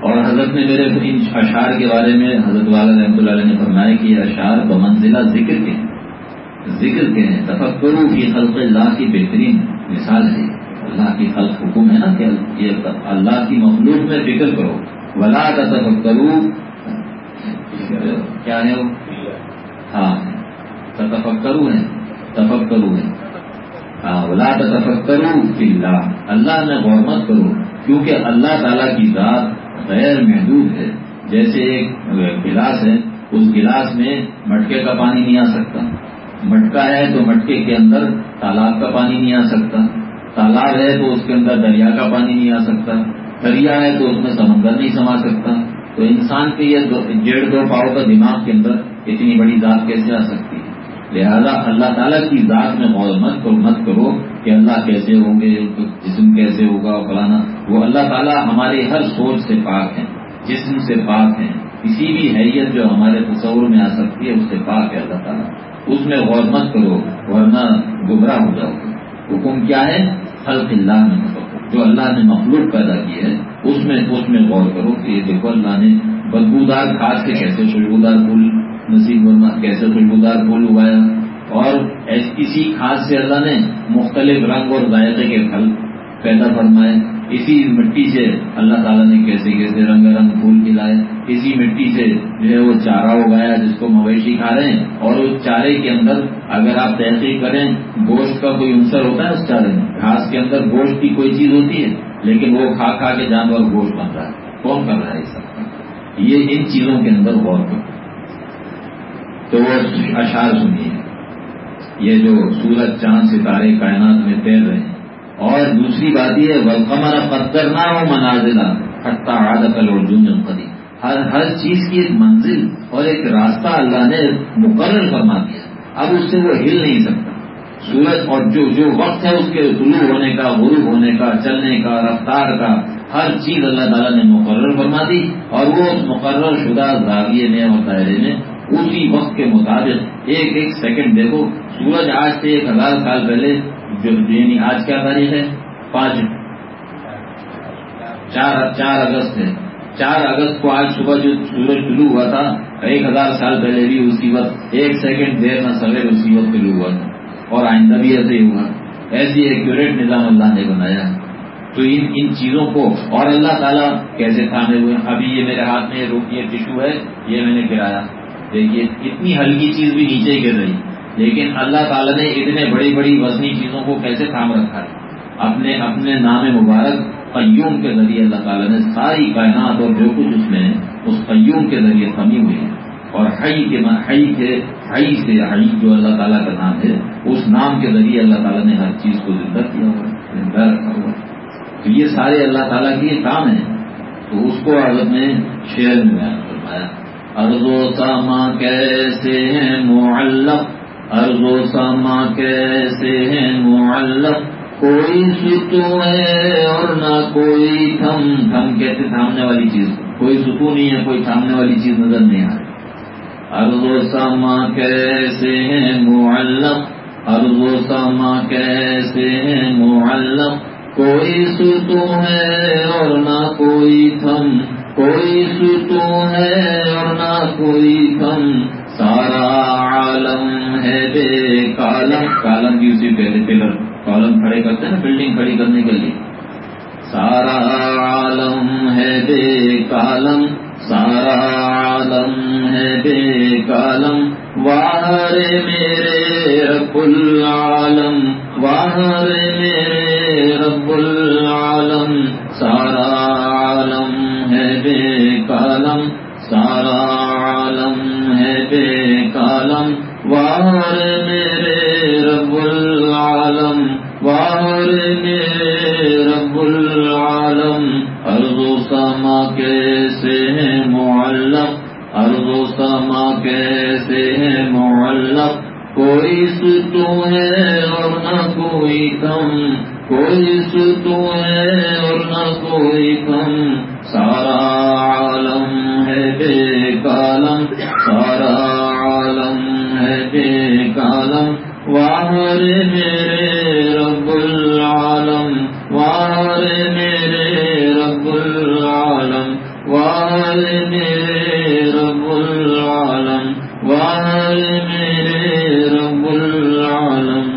اور حضرت نے میرے ان اشعار کے بارے میں حضرت والا رحمۃ اللہ علیہ نے فرمایا کہ یہ اشعار بمنزلہ ذکر کے ہیں۔ ذکر کے ہیں۔ تفکرو کی خلق اللہ کی بہترین مثال ہے۔ اللہ کی خلق حکم ہے نا کہ یہ اللہ کی مخلوق میں فکر کرو۔ ولا تفکرو کیا ہے وہ؟ ہاں. تفکرو ہے تفکرو ہے ہاں. ولا تفکرو اللہ. اللہ میں غور مت کرو. کیونکہ اللہ تعالیٰ کی ذات غیر محدود ہے. جیسے ایک گلاس ہے، اس گلاس میں مٹکے کا پانی نہیں آ سکتا. مٹکا ہے تو مٹکے کے اندر تالاب کا پانی نہیں آ سکتا. تالاب ہے تو اس کے اندر دریا کا پانی نہیں آ سکتا. دریا ہے تو اس میں سمندر نہیں سما سکتا۔ تو انسان کے یہ ڈیڑھ دو پاؤ کا دماغ کے اندر اتنی بڑی ذات کیسے آ سکتی ہے؟ لہذا اللہ تعالیٰ کی ذات میں غور مت کرو مت کرو کہ اللہ کیسے ہوں گے جسم کیسے ہوگا فلانا۔ وہ اللہ تعالیٰ ہماری ہر سوچ سے پاک ہے جسم سے پاک ہے کسی بھی حیثیت جو ہمارے تصور میں آ سکتی ہے، اس سے پاک ہے اللہ تعالیٰ۔ اس میں غور مت کرو، ورنہ گمراہ ہو جاؤ۔ گے حکم کیا ہے؟ خلق اللہ میں جو اللہ نے مخلوق پیدا کی ہے، اس میں اس میں غور کرو کہ یہ دیکھو اللہ نے بدبودار کھاد سے کیسے خوشبودار پھول نصیب کیسے خوشبودار پھول اگایا۔ اور اسی کھاد سے اللہ نے مختلف رنگ اور ذائقے کے پھل پیدا فرمائے۔ اسی مٹی سے اللہ تعالیٰ نے کیسے کیسے رنگ رنگ پھول کھلائے۔ اسی مٹی سے جو ہے وہ چارہ اگایا جس کو مویشی کھا رہے ہیں۔ اور اس چارے کے اندر اگر آپ تحقیق کریں، گوشت کا کوئی عنصر ہوتا ہے اس چارے میں؟ گھاس کے اندر گوشت کی کوئی چیز ہوتی ہے، لیکن وہ کھا کھا کے جانور گوشت بن رہا ہے۔ کون کر رہا ہے سب یہ ان چیزوں کے اندر غور کر تو وہ اشعار سنیے۔ یہ جو سورج، چاند، ستارے، کائنات میں تیر رہے ہیں۔ اور دوسری بات یہ ہے پتھر نہ ہو منازلہ حتہ عادت الرجن قدیم ہر ہر چیز کی ایک منزل اور ایک راستہ اللہ نے مقرر فرما دیا۔ اب اس سے وہ ہل نہیں سکتا۔ سورج اور جو جو وقت ہے اس کے طلوع ہونے کا، غروب ہونے کا، چلنے کا، رفتار کا، ہر چیز اللہ تعالیٰ نے مقرر فرما دی اور وہ مقرر شدہ زاویے میں اور دائرے میں اسی وقت کے مطابق ایک ایک سیکنڈ دیکھو۔ سورج آج سے ایک ہزار سال پہلے، جو یعنی آج کیا تاریخ ہے؟ پانچ، چار چار اگست ہے۔ چار اگست کو آج صبح جو سورج طلوع ہوا تھا، ایک ہزار سال پہلے بھی اسی وقت، ایک سیکنڈ دیر نہ سویر اسی وقت طلوع ہوا تھا اور آئندہ بھی ایسے ہی ہوا۔ ایسی ایکوریٹ نظام اللہ نے بنایا۔ تو ان ان چیزوں کو اور اللہ تعالیٰ کیسے تھامے ہوئے؟ ابھی یہ میرے ہاتھ میں روکی ٹشو ہے، یہ میں نے گرایا۔ دیکھیے، اتنی ہلکی چیز بھی نیچے گر رہی۔ لیکن اللہ تعالیٰ نے اتنے بڑی بڑی وزنی چیزوں کو کیسے تھام رکھا؟ ہے اپنے اپنے نام مبارک قیوم کے ذریعے اللہ تعالیٰ نے ساری کائنات اور جو کچھ اس میں اس قیوم کے ذریعے تھمی ہوئی ہے۔ اور ہئی کے ہئی کے ہئی سے ہئی جو اللہ تعالیٰ کا نام ہے، اس نام کے ذریعے اللہ تعالیٰ نے ہر چیز کو زندہ کیا ہوا زندہ رکھا ہوا تو یہ سارے اللہ تعالیٰ کے کام ہیں۔ تو اس کو عرب نے شعر میں بیان فرمایا۔ ارض و ساما کیسے ہیں معلق؟ ارض و ساما کیسے ہیں معلق؟ کوئی ستو ہے اور نہ کوئی تھم تھم کہتے تھامنے والی چیز؟ کوئی ستو نہیں ہے، کوئی تھامنے والی چیز نظر نہیں آ رہی۔ ارض و ساما کیسے ہیں معلق ارض و ساما کیسے ہیں معلق کوئی ستو ہے اور نہ کوئی تھم۔ کوئی ستو ہے اور نہ کوئی تھم۔ سارا عالم ہے بے کالم کالم کی اسی پہلے پلر کالم کھڑے کرتے ہیں نا بلڈنگ کھڑی کرنے کے لیے۔ سارا عالم ہے بے کالم سارا عالم ہے بے کالم واہر میرے رب العالم۔ واہر میرے رب العالم۔ سارا عالم ہے بے کالم سارا عالم ہے بے کالم۔ وار میرے رب العالم وار میرے رب العالم ارض و سما کیسے ہیں معلق ارض و سما کیسے ہیں معلق کوئی تو ہے واہر میرے رب العالم واہر میرے رب العالم واہر میرے رب العالم واہر میرے رب العالم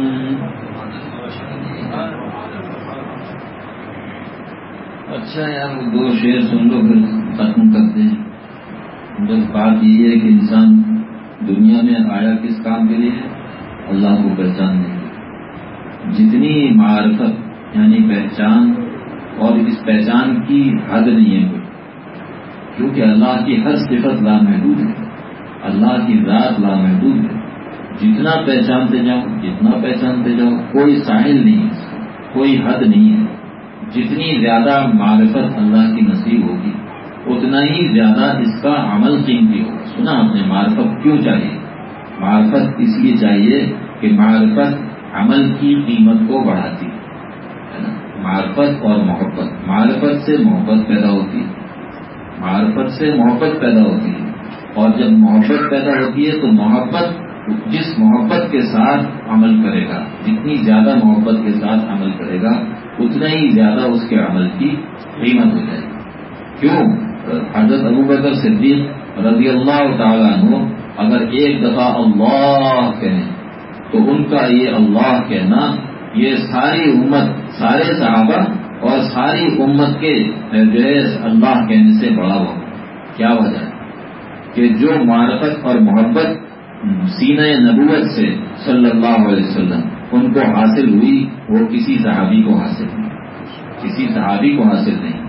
اچھا یار دو شعر سن لو پھر ختم کرتے ہیں بس بات یہ ہے کہ انسان دنیا میں آیا کس کام کے لیے اللہ کو پہچاننے کے جتنی معرفت یعنی پہچان اور اس پہچان کی حد نہیں ہے کوئی۔ کیونکہ اللہ کی ہر صفت لامحدود ہے۔ اللہ کی ذات لامحدود ہے۔ جتنا پہچانتے جاؤ، جتنا پہچانتے جاؤ، کوئی ساحل نہیں ہے۔ کوئی حد نہیں ہے۔ جتنی زیادہ معرفت اللہ کی نصیب ہوگی، اتنا ہی زیادہ اس کا عمل قیمتی ہوگا۔ سنا ہم نے، معرفت کیوں چاہیے؟ معرفت اس لیے چاہیے کہ معرفت عمل کی قیمت کو بڑھاتی ہے معرفت اور محبت۔ معرفت سے محبت پیدا ہوتی ہے۔ معرفت سے محبت پیدا ہوتی ہے۔ اور جب محبت پیدا ہوتی ہے تو محبت جس محبت کے ساتھ عمل کرے گا، جتنی زیادہ محبت کے ساتھ عمل کرے گا، اتنا ہی زیادہ اس کے عمل کی قیمت ہو جائے گی۔ کیوں؟ حضرت ابو بکر صدیق رضی اللہ تعالیٰ عنہ اگر ایک دفعہ اللہ کہیں، تو ان کا یہ اللہ کہنا یہ ساری امت سارے صحابہ اور ساری امت کے جو ہے اللہ کہنے سے بڑا ہوا۔ کیا وجہ؟ ہے کہ جو معرفت اور محبت سینہ نبوت سے صلی اللہ علیہ وسلم ان کو حاصل ہوئی، وہ کسی صحابی کو حاصل نہیں۔ کسی صحابی کو حاصل نہیں۔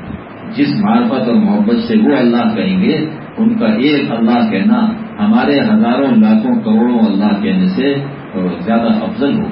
جس معرفت اور محبت سے وہ اللہ کہیں گے، ان کا ایک اللہ کہنا ہمارے ہزاروں لاکھوں کروڑوں اللہ کہنے سے زیادہ افضل ہو۔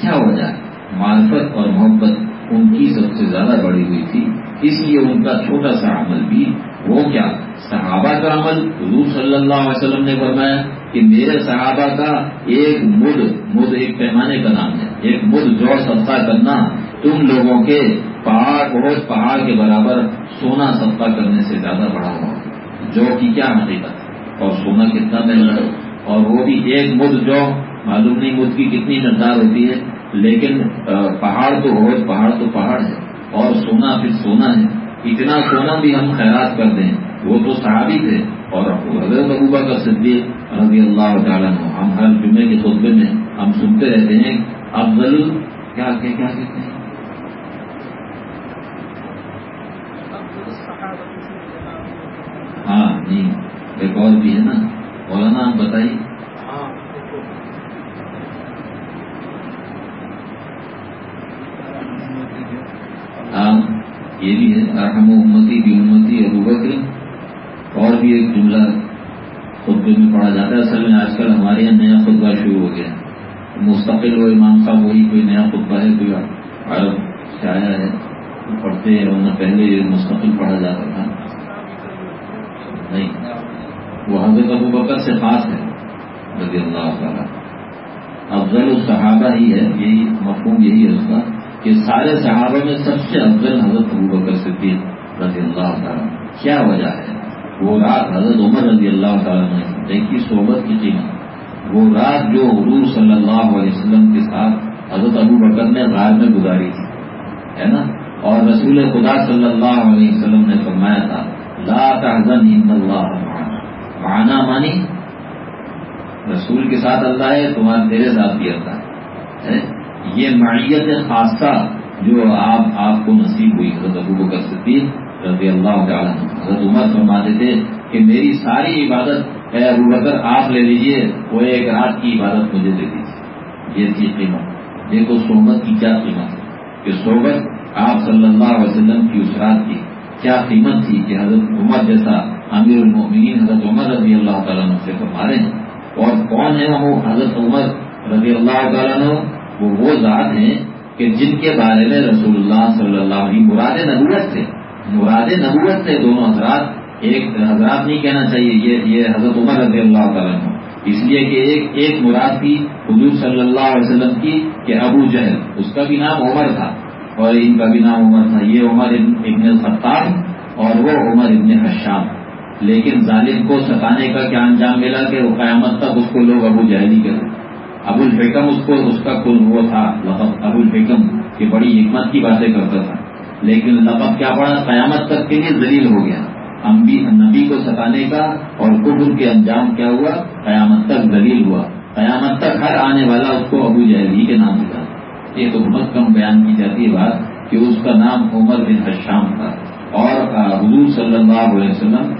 کیا وجہ؟ ہے معرفت اور محبت ان کی سب سے زیادہ بڑی ہوئی تھی۔ اس لیے ان کا چھوٹا سا عمل بھی وہ کیا؟ صحابہ کا عمل۔ حضور صلی اللہ علیہ وسلم نے فرمایا کہ میرے صحابہ کا ایک مد مد ایک پیمانے کا نام ہے۔ ایک مد، جو سستا کرنا، تم لوگوں کے پہاڑ، بہت پہاڑ کے برابر سونا سستا کرنے سے زیادہ بڑا ہوا۔ جو کی کیا حقیقت؟ اور سونا کتنا مہنگا ہے اور وہ بھی ایک مد، جو معلوم نہیں مد کی کتنی مقدار ہوتی ہے۔ لیکن پہاڑ تو بہت پہاڑ تو پہاڑ ہے، اور سونا پھر سونا ہے، اتنا سونا بھی ہم خیرات کر دیں، وہ تو صحابی تھے، اور حضرت ابوبا کا صدیق رضی اللہ تعالیٰ ہم ہر جمعے کے خطبے میں ہم سنتے رہتے ہیں، افضل کیا کہتے ہیں؟ ہاں نہیں ایک اور بھی ہے نا، مولانا آپ بتائیے ہاں یہ بھی ہے ارحم امتی بھی امتی، ابو بکر۔ اور بھی ایک جملہ خطبے میں پڑھا جاتا ہے، اصل میں آج کل ہمارے یہاں نیا خطبہ شروع ہو گیا۔ مستقل وہ امام صاحب، وہی کوئی نیا خطبہ ہے، کوئی عرب سے آیا ہے پڑھتے ہیں، ورنہ پہلے مستقل پڑھا جاتا تھا۔ نہیں، وہ حضرت ابو بکر سے خاص ہے، رضی اللہ تعالیٰ۔ افضل الصحابہ ہی ہے، یہی مفہوم یہی ہے اس کا۔ کہ سارے صحابہ میں سب سے افضل حضرت ابو بکر صدیق رضی اللہ تعالیٰ کیا وجہ ہے؟ وہ رات حضرت عمر رضی اللہ تعالیٰ نے دیکھی صحبت کی قیمت وہ رات جو حضور صلی اللہ علیہ وسلم کے ساتھ حضرت ابو بکر نے غار میں گزاری تھی، ہے نا؟ اور رسول خدا صلی اللہ علیہ وسلم نے فرمایا تھا، لا تحزن ان اللہ معنا۔ مانی رسول کے ساتھ اللہ ہے تمہارا تیرے ساتھ بھی اللہ ہے؟ یہ معیت خاصہ جو آپ آپ کو نصیب ہوئی، حضرت ابو بکر صدیق رضی اللہ تعالیٰ حضرت عمر فرماتے تھے کہ میری ساری عبادت، اے ابو بکر، آپ لے لیجیے، وہ ایک رات کی عبادت مجھے دے دیجیے یہ تھی قیمت۔ دیکھو صحبت کی کیا قیمت ہے کہ صحبت آپ صلی اللہ علیہ وسلم کی اس رات کی کیا قیمت تھی کہ حضرت عمر جیسا امیر المؤمنین حضرت عمر رضی اللہ تعالیٰ سے فرما رہے ہیں۔ اور کون ہے وہ حضرت عمر رضی اللہ تعالیٰ وہ وہ ذات ہیں کہ جن کے بارے میں رسول اللہ صلی اللہ علیہ مراد نبوت تھے۔ مراد نبوت تھے دونوں حضرات۔ ایک حضرات نہیں کہنا چاہیے، یہ یہ حضرت عمر رضی اللہ تعالیٰ اس لیے کہ ایک ایک مراد تھی حضور صلی اللہ علیہ وسلم کی کہ ابو جہل۔ اس کا بھی نام عمر تھا اور ان کا بھی نام عمر تھا۔ یہ عمر ابن الخطاب اور وہ عمر ابن حشام۔ لیکن ظالم کو ستانے کا کیا انجام ملا کہ وہ قیامت تک اس کو لوگ ابو جہلی کرتے ابو الفیکم اس کو، اس کا کل وہ تھا، لقب ابو الفیکم کہ بڑی حکمت کی باتیں کرتا تھا۔ لیکن لقب کیا پڑا؟ قیامت تک کے لیے ذلیل ہو گیا۔ نبی کو ستانے کا اور کبر کے انجام کیا ہوا؟ قیامت تک ذلیل ہوا۔ قیامت تک ہر آنے والا اس کو ابو جہلی کے نام دکھا یہ تو بہت کم بیان کی جاتی ہے بات کہ اس کا نام عمر بن حشام تھا۔ اور حضور صلی اللہ علیہ وسلم،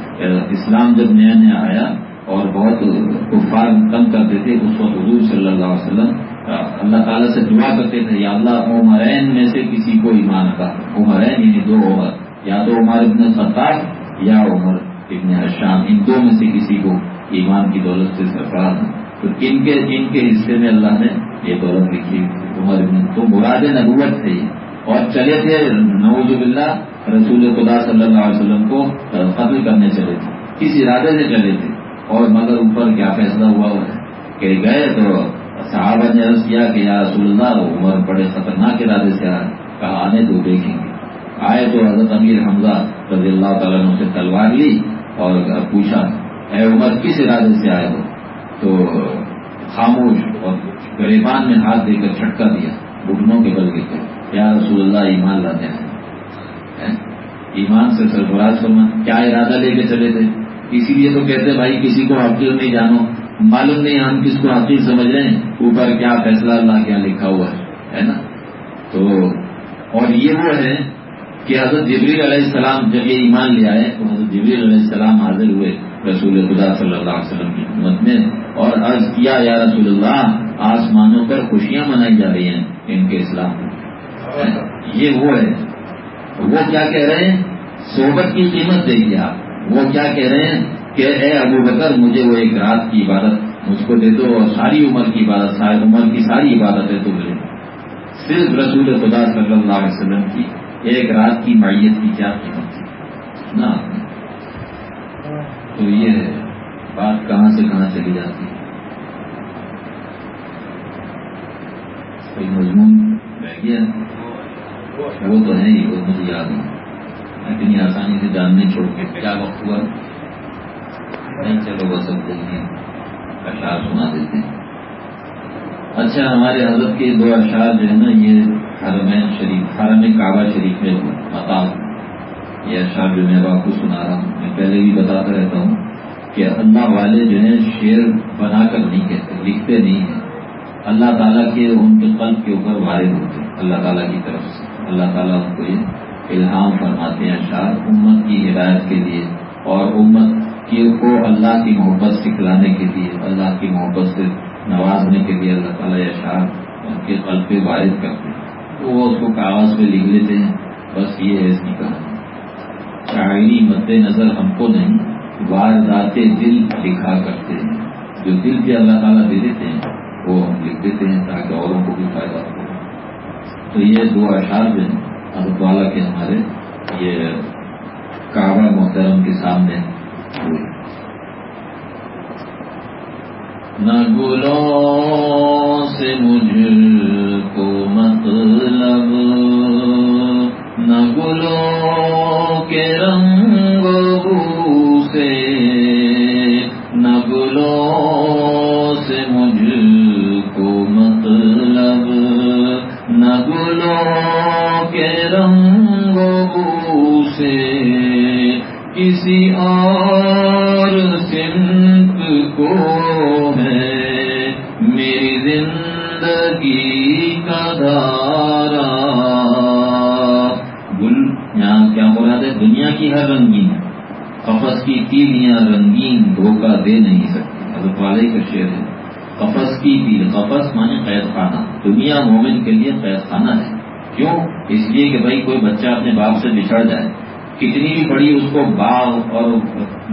اسلام جب نیا نیا آیا اور بہت کفار کم کرتے تھے اس وقت حضور صلی اللہ علیہ وسلم اللہ تعالیٰ سے دعا کرتے تھے، یا اللہ، عمرین میں سے کسی کو ایمان کا عمرین یعنی دو عمر۔ یا تو عمر ابن خطاب یا عمر ابن حشام۔ ان دو میں سے کسی کو ایمان کی دولت سے سرکار تو ان کے ان کے حصے میں اللہ نے یہ دولت لکھی۔ عمر ابن تو مراد نبوت تھے اور چلے تھے نوز اللہ رسول خدا صلی اللہ علیہ وسلم کو قتل کرنے چلے تھے۔ کس ارادے سے چلے تھے؟ اور مگر اوپر کیا فیصلہ ہوا ہے؟ کہ گئے تو صحابہ نے عرض کیا کہ یا رسول اللہ، عمر بڑے خطرناک ارادے سے آئے، کہا آنے تو دیکھیں گے۔ آئے تو حضرت امیر حمزہ رضی اللہ تعالیٰ نے اسے تلوار لی اور پوچھا، اے عمر، کس ارادے سے آئے ہو؟ تو خاموش اور گریبان میں ہاتھ دے کر چھٹکا دیا، گھٹنوں کے بل کے یا رسول اللہ، ایمان لاتے ہیں؟ ایمان سے سرفراز فرما کیا ارادہ لے کے چلے تھے اسی لیے تو کہتے ہیں بھائی کسی کو حقیق نہیں جانو۔ معلوم نہیں ہم کس کو حقیق سمجھ رہے ہیں۔ اوپر کیا فیصلہ اللہ کیا لکھا ہوا ہے نا؟ تو اور یہ وہ ہے کہ حضرت جبریل علیہ السلام جب یہ ایمان لے آئے تو حضرت جبریل علیہ السلام حاضر ہوئے رسول خدا صلی اللہ علیہ وسلم کی حکومت میں اور عرض کیا یا رسول اللہ آسمانوں پر خوشیاں منائی جا رہی ہیں ان کے اسلام میں. یہ وہ ہے۔ وہ کیا کہہ رہے ہیں؟ صحبت کی قیمت گی آپ۔ وہ کیا کہہ رہے ہیں کہ اے ابو بکر، مجھے وہ ایک رات کی عبادت مجھ کو دے دو اور ساری عمر کی عبادت، ساری عمر کی ساری عبادت ہے تو مجھے صرف رسول خدا صلی اللہ علیہ وسلم کی ایک رات کی معیت کی کیا قیمت تھی؟ نا تو یہ بات کہاں سے کہاں چلی جاتی؟ ہے کوئی مضمون رہ گیا؟ وہ تو ہے ہی، وہ مجھے یاد نہیں۔ اتنی آسانی سے جاننے چھوڑ کے کیا وقت ہوا؟ نہیں، چلو بس اب دیکھیں اشعار سنا دیتے ہیں۔ اچھا ہمارے حضرت کے دو اشعار جو ہے نا، یہ حرمین شریف، حرم کعبہ شریف میں مقام۔ یہ اشعار جو میں آپ کو سنا رہا ہوں، میں پہلے بھی بتاتا رہتا ہوں کہ اللہ والے جو ہیں، شعر بنا کر نہیں کہتے، لکھتے نہیں ہیں۔ اللہ تعالیٰ کے ان کے قلب کے اوپر وارد ہوتے ہیں، اللہ تعالیٰ کی طرف سے۔ اللہ تعالیٰ ان کو یہ الہام فرماتے ہیں اشعار امت کی ہدایت کے لیے اور امت کی کو اللہ کی محبت سکھلانے کے لیے، اللہ کی محبت سے نوازنے کے لیے اللہ تعالیٰ اشعار ان کے قلب پہ وارد کرتے ہیں۔ تو وہ اس کو کاغذ پہ لکھ لیتے ہیں، بس یہ ہے اس کی کہانی۔ شاعری مد نظر ہم کو نہیں، واردات دل لکھا کرتے ہیں۔ جو دل پہ اللہ تعالیٰ دے دیتے ہیں، وہ ہم لکھ دیتے ہیں تاکہ اوروں کو بھی فائدہ ہو۔ تو یہ دو اشعار جو ہیں حضرت والا کے ہمارے یہ کعبہ محترم کے سامنے ہوئے۔ نہ گلوں سے مجھ کو مطلب نہ گلوں کے رنگ کسی اور سمت کو ہے۔ میری زندگی کا دارا گل یہاں کیا مراد ہے دنیا کی ہر رنگین کپس کی تیلیاں رنگین دھوکہ دے نہیں سکتی۔ حضرت والے کا شعر ہے کپس کی تیل کپس مانے قید خانہ دنیا مومن کے لیے قید خانہ ہے۔ کیوں؟ اس لیے کہ بھائی کوئی بچہ اپنے باپ سے بچھڑ جائے۔ کتنی بھی بڑی اس کو باغ اور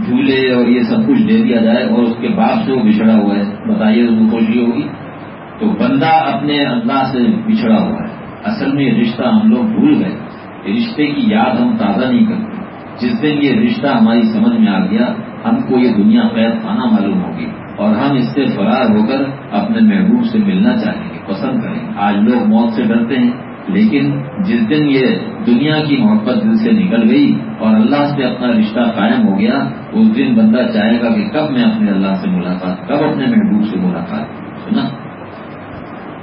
جھولے اور یہ سب کچھ دے دیا جائے اور اس کے باپ سے وہ بچھڑا ہوا ہے۔ بتائیے اس کو خوشی ہوگی۔ تو بندہ اپنے اللہ سے بچھڑا ہوا ہے۔ اصل میں یہ رشتہ ہم لوگ بھول گئے۔ رشتے کی یاد ہم تازہ نہیں کرتے۔ جس دن یہ رشتہ ہماری سمجھ میں آ گیا، ہم کو یہ دنیا قید خانہ معلوم ہوگی اور ہم اس سے فرار ہو کر اپنے محبوب سے ملنا چاہیں گے۔ پسند کریں۔ گے آج لوگ موت سے ڈرتے ہیں۔ لیکن جس دن یہ دنیا کی محبت دل سے نکل گئی اور اللہ سے اپنا رشتہ قائم ہو گیا، اس دن بندہ چاہے گا کہ کب میں اپنے اللہ سے ملاقات، کب اپنے محبوب سے ملاقات؟ سنا؟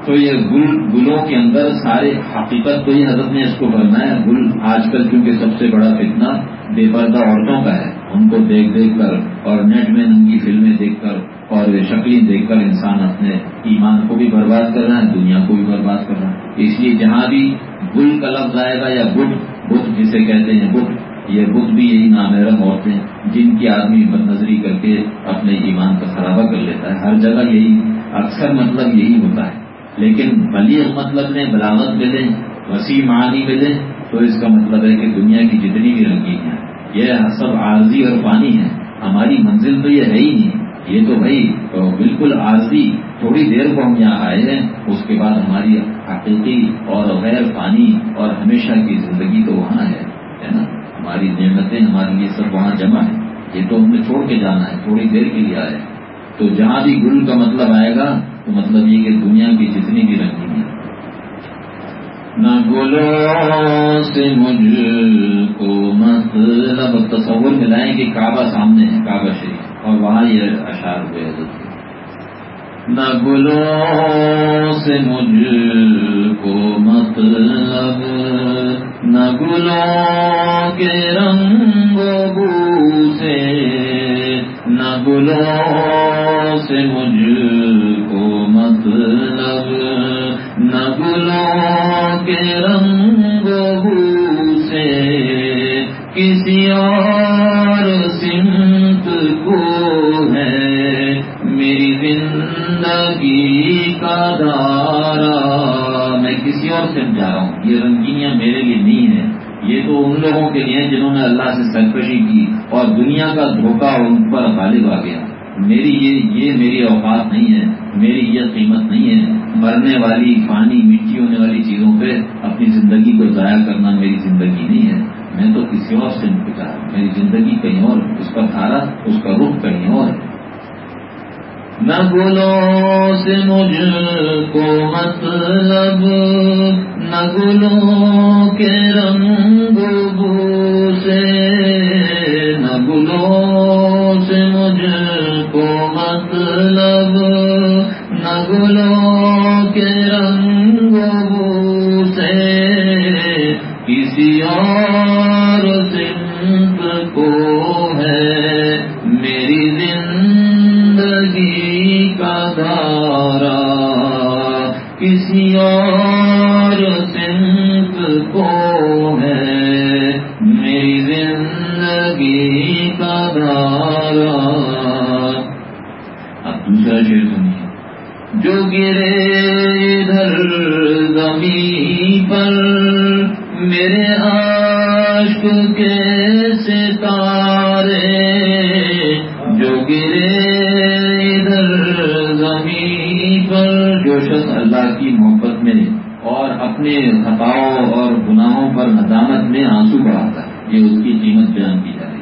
تو یہ گل، گلوں کے اندر سارے حقیقت تو یہ حضرت نے اس کو کرنا ہے گل آج کل کیونکہ سب سے بڑا فتنہ بے پردہ عورتوں کا ہے۔ ان کو دیکھ دیکھ کر اور نیٹ میں ننگی فلمیں دیکھ کر اور شکلیں دیکھ کر انسان اپنے ایمان کو بھی برباد کر رہا ہے، دنیا کو بھی برباد کر رہا ہے۔ اس لیے جہاں بھی گل کا لفظ آئے گا یا بت بت جسے کہتے ہیں، بت، یہ بت بھی یہی نامحرم عورتیں، جن کی آدمی بد نظری کر کے اپنے ایمان کا خرابہ کر لیتا ہے۔ ہر جگہ یہی، اکثر مطلب یہی ہوتا ہے۔ لیکن بلیغ مطلب میں، بلاغت ملے وسیع معنی ملے تو اس کا مطلب ہے کہ دنیا کی جتنی بھی رنگین ہیں، یہ سب عارضی اور پانی ہے ہماری منزل تو یہ ہے ہی نہیں۔ یہ تو بھائی بالکل عارضی، تھوڑی دیر کو ہم یہاں آئے ہیں، اس کے بعد ہماری حقیقی اور غیر پانی اور ہمیشہ کی زندگی تو وہاں ہے نا؟ ہماری نعمتیں، ہمارے لیے سب وہاں جمع ہیں۔ یہ تو ہم نے چھوڑ کے جانا ہے، تھوڑی دیر کے لیے آئے تو جہاں بھی گل کا مطلب آئے گا، تو مطلب یہ کہ دنیا کی جتنی بھی رنگین ہے نہ گلوں سے مجھ کو مطلب تصور ملائیں کہ کعبہ سامنے ہے، کعبہ شریف۔ اور وہاں یہ اشار ہوئے حضرت نہ گلوں سے مجھ کو مطلب نہ گلوں کے رنگ بو سے نہ گلوں سے مجھ کو مطلب نہ گلوں کے رنگ بو سے کسی اور زندگی میں کسی اور سے جا رہا ہوں۔ یہ رنگینیاں میرے لیے نہیں ہیں۔ یہ تو ان لوگوں کے لیے جنہوں نے اللہ سے سرکشی کی اور دنیا کا دھوکہ ان پر غالب آ گیا۔ میری یہ یہ میری اوقات نہیں ہے۔ میری یہ قیمت نہیں ہے۔ مرنے والی پانی، مٹی ہونے والی چیزوں پہ اپنی زندگی کو ضائع کرنا میری زندگی نہیں ہے۔ میں تو کسی اور سے نہیں پتا میری زندگی کہیں اور، اس کا دھارا اس کا رخ کہیں اور۔ ہے گلوں سے مجھ کو مطلب نہ گلوں کے رنگ بو سے نہ گلوں سے مجھ کو مطلب نہ گلوں کے رنگ گرے ادھر زمین پر، میرے عاشق کے ستارے جو گرے ادھر زمین پر۔ جو شخص اللہ کی محبت میں اور اپنے خطاؤں اور گناہوں پر ندامت میں آنسو بڑھاتا ہے، یہ اس کی قیمت بیان کی جا رہی ہے۔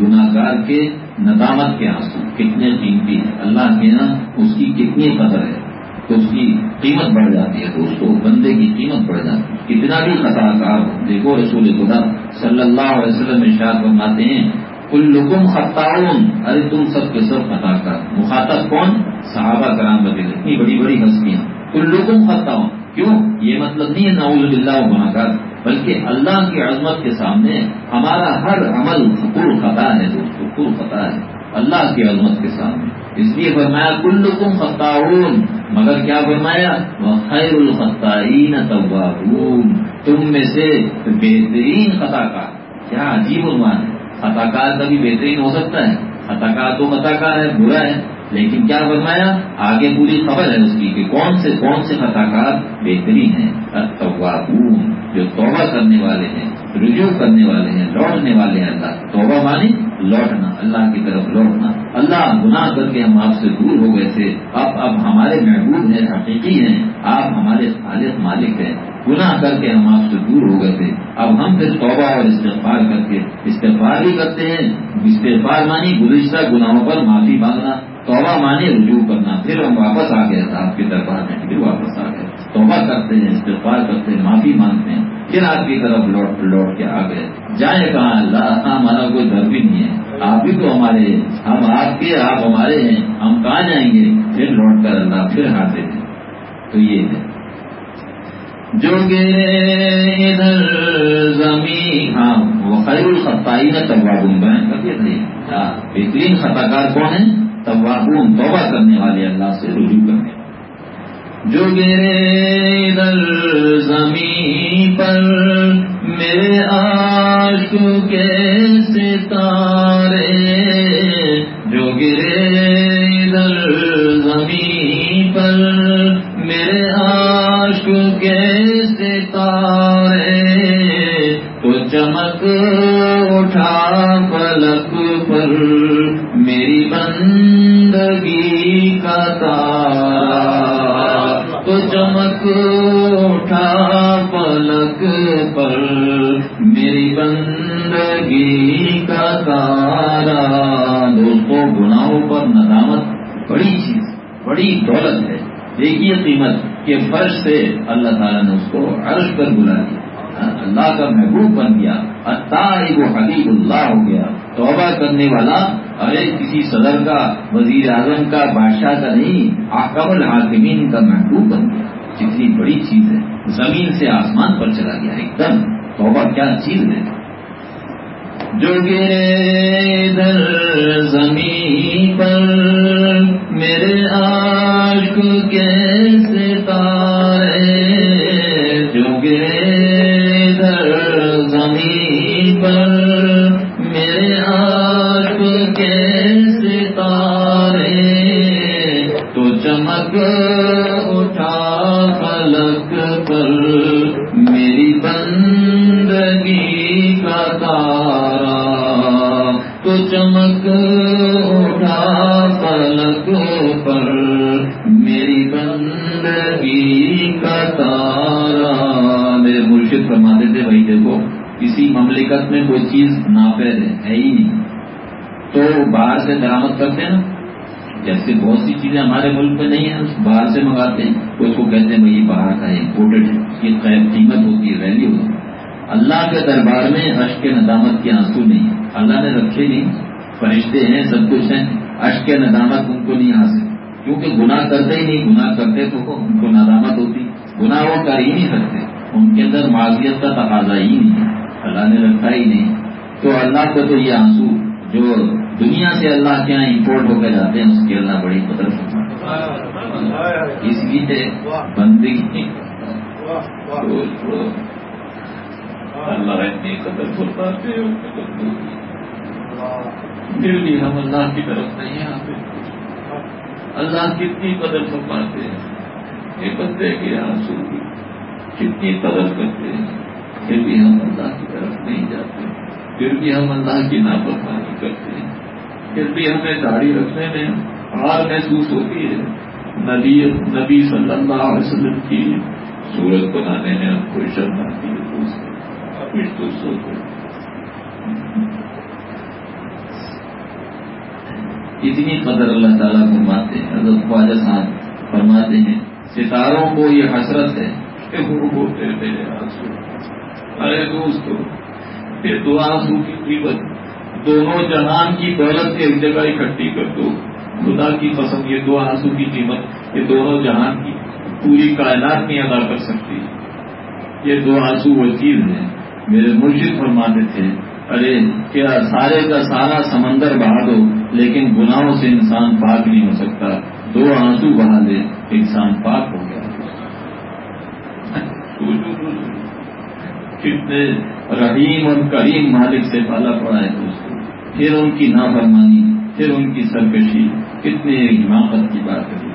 گناہ گار کے ندامت کے آنسو کتنے قیمتی ہیں؟ اللہ کے نا اس کی کتنی قدر ہے تو اس کی قیمت بڑھ جاتی ہے دوستوں بندے کی قیمت بڑھ جاتی ہے۔ کتنا بھی خطا کار ہو، دیکھو رسول خدا صلی اللہ علیہ وسلم ارشاد فرماتے ہیں کل لکم خطاون ارے تم سب کے سب خطا کار۔ مخاطب کون؟ صحابہ کرام بدل اتنی بڑی بڑی ہستیاں۔ کل لکم خطاون کیوں؟ یہ مطلب نہیں ہے ناول بلّہ و بلکہ اللہ کی عظمت کے سامنے ہمارا ہر عمل خطور خطا ہے دوستوں خطور خطا ہے، اللہ کی عظمت کے سامنے۔ اس لیے فرمایا کل لکم خطاون مگر کیا فرمایا؟ وہ خیر الخطائین طبعون تم میں سے بہترین خطا کار کیا عجیب عنوان ہے۔ خطا کار کبھی بہترین ہو سکتا ہے۔ خطا کار تو خطا کار ہے، برا ہے۔ لیکن کیا فرمایا؟ آگے پوری خبر ہے اس کی کہ کون سے کون سے خطا کار بہترین ہیں۔ طبعون جو توبہ کرنے والے ہیں۔ رجوع کرنے والے ہیں، لوٹنے والے ہیں اللہ۔ توبہ مانی لوٹنا، اللہ کی طرف لوٹنا۔ اللہ گناہ کر کے ہم آپ سے دور ہو گئے تھے۔ اب اب ہمارے محبوب ہیں، حقیقی ہیں۔ آپ ہمارے خالق مالک ہیں۔ گناہ کر کے ہم آپ سے دور ہو گئے تھے۔ اب ہم پھر توبہ اور استغفار کر کے استغفار بھی کرتے ہیں۔ استغفار مانی گزشتہ گناہوں پر معافی مانگنا، توبہ مانے رجوع کرنا۔ پھر ہم واپس آ گئے آپ کے دربار میں، پھر واپس آ گئے۔ توبہ کرتے ہیں، استغفار کرتے ہیں، معافی مانگتے ہیں۔ پھر آپ کی طرف لوٹ لوٹ کے آ گئے۔ جائیں کہاں اللہ؟ ہاں، ہمارا کوئی گھر بھی نہیں ہے۔ آپ بھی تو ہمارے ہیں۔ ہم آپ کے، آپ ہمارے ہیں۔ ہم کہاں جائیں گے؟ پھر لوٹ کر اللہ پھر ہارتے تھے تو یہ ہے۔ جو گرے ادھر زمین ہاں وہ خیر الخطائی نہ تباہون بیان کر بہترین خطا کار کون ہے؟ تباہون توبہ کرنے والے اللہ سے رجوع کرنے۔ جو گرے ادھر زمین پر میرے آش کے دولت ہے دیکھیے قیمت کہ فرش سے اللہ تعالیٰ نے اس کو عرش پر بلا دیا۔ ہاں، اللہ کا محبوب بن گیا۔ اتائی وہ حبیب اللہ ہو گیا۔ توبہ کرنے والا ارے کسی صدر کا، وزیر اعظم کا، بادشاہ کا نہیں آکم الحاکمین کا محبوب بن گیا۔ جتنی بڑی چیز ہے۔ زمین سے آسمان پر چلا گیا، ایک دم۔ توبہ کیا چیز ہے؟ جو گرے در زمین پر میرے عاشق کے ستارے کسی مملکت میں کوئی چیز ناپید ہے ہے ہی نہیں۔ تو باہر سے درامد کرتے ہیں نا۔ جیسے بہت سی چیزیں ہمارے ملک میں نہیں ہیں، باہر سے منگاتے ہیں۔ تو اس کو کہتے ہیں، بھائی باہر کا امپورٹڈ ہے۔ اس کی قیمت ہوتی ہے ویلیو ہوتی ہے۔ اللہ کے دربار میں اشک ندامت کے آنسو نہیں ہے اللہ نے رکھے نہیں، فرشتے ہیں، سب کچھ ہیں۔ اشک ندامت ان کو نہیں حاصل۔ کیونکہ گناہ کرتے ہی نہیں، گناہ کرتے تو ان کو ندامت ہوتی۔ گناہ وہ کر ہی نہیں سکتے۔ ان کے اندر معذیت کا تقاضا ہی نہیں ہے۔ اللہ نے رکھا ہی نہیں تو اللہ کو تو یہ آنسو جو دنیا سے اللہ کے یہاں امپورٹ ہو کے جاتے ہیں، اس کی اللہ بڑی قدر اس لیے بندگی اللہ اتنی قدر فرماتے پھر بھی ہم اللہ کی طرف نہیں آتے اللہ کتنی قدر فرماتے ہیں۔ یہ بندے کے آنسو کتنی قدر کرتے ہیں۔ پھر بھی ہم اللہ کی طرف نہیں جاتے، پھر بھی ہم اللہ کی نافرمانی کرتے ہیں۔ پھر بھی ہمیں داڑھی رکھنے میں ہار محسوس ہوتی ہے۔ نبی نبی صلی اللہ علیہ وسلم کی صورت بنانے میں ہم کو شرم آتی ہے، تو سوچو اتنی قدر اللہ تعالیٰ فرماتے ہیں، حضرت خواجہ صاحب فرماتے ہیں، ستاروں کو یہ حسرت ہے کہ وہ ہوتے میرے آنسو۔ ارے دوستو یہ دو آنسو کی قیمت دونوں جہان کی دولت ایک جگہ اکٹھی کر دو۔ خدا کی قسم، یہ دو آنسو کی قیمت یہ دونوں جہان کی پوری کائنات نہیں ادا کر سکتی۔ یہ دو آنسو وہ چیز میرے مرشد فرماتے تھے، ارے کیا سارے کا سارا سمندر بہا دو، لیکن گناہوں سے انسان پاک نہیں ہو سکتا۔ دو آنسو بہا دے، انسان پاک ہو گیا۔ کتنے رحیم اور کریم مالک سے پالا پڑا ہے دوستوں پھر ان کی نافرمانی، پھر ان کی سرکشی کتنے حماقت کی بات ہے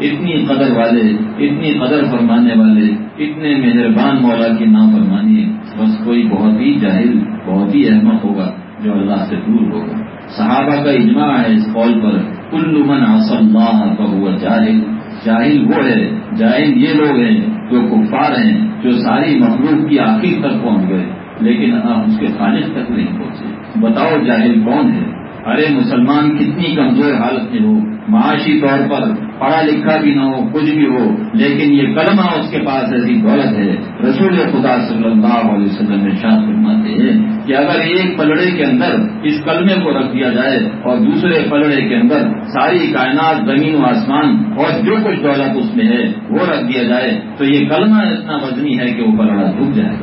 اتنی قدر والے، اتنی قدر فرمانے والے، اتنے مہربان مولا کی نافرمانی بس کوئی بہت ہی جاہل، بہت ہی احمد ہوگا جو اللہ سے دور ہوگا۔ صحابہ کا اجماع ہے اس قول پر، کل من عصى اللہ فهو جاہل۔ جاہل وہ ہے، جاہل یہ لوگ ہیں جو کفار ہیں۔ جو ساری مخلوق کی آخر تک پہنچ گئے، لیکن آپ اس کے خالق تک نہیں پہنچے۔ بتاؤ جاہل کون ہے؟ ارے مسلمان، کتنی کمزور حالت میں ہو۔ معاشی طور پر پڑھا لکھا بھی نہ ہو، کچھ بھی ہو، لیکن یہ کلمہ اس کے پاس ایسی دولت ہے۔ رسول خدا صلی اللہ علیہ وسلم میں شاہ فرماتے ہیں کہ اگر ایک پلڑے کے اندر اس کلمے کو رکھ دیا جائے اور دوسرے پلڑے کے اندر ساری کائنات، زمین و آسمان اور جو کچھ دولت اس میں ہے، وہ رکھ دیا جائے، تو یہ کلمہ اتنا وزنی ہے کہ وہ پلڑا ڈوب جائے۔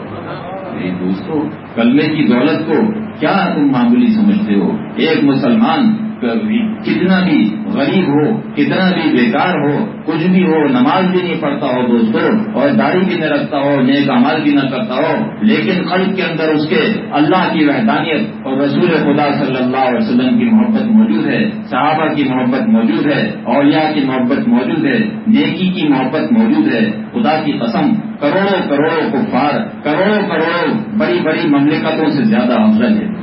دوستو، کلمے کی دولت کو کیا تم معمولی سمجھتے ہو؟ ایک مسلمان کتنا بھی غریب ہو، کتنا بھی بیکار ہو، کچھ بھی ہو، نماز بھی نہیں پڑھتا ہو دوستوں اور داڑھی بھی نہ رکھتا ہو، نیک امال بھی نہ کرتا ہو، لیکن قلب کے اندر اس کے اللہ کی وحدانیت اور رسول خدا صلی اللہ علیہ وسلم کی محبت موجود ہے، صحابہ کی محبت موجود ہے، اولیاء کی محبت موجود ہے، نیکی کی محبت موجود ہے۔ خدا کی قسم، کروڑوں کروڑوں کفار، کروڑوں کروڑوں بڑی بڑی مملکتوں سے زیادہ افضل ہے۔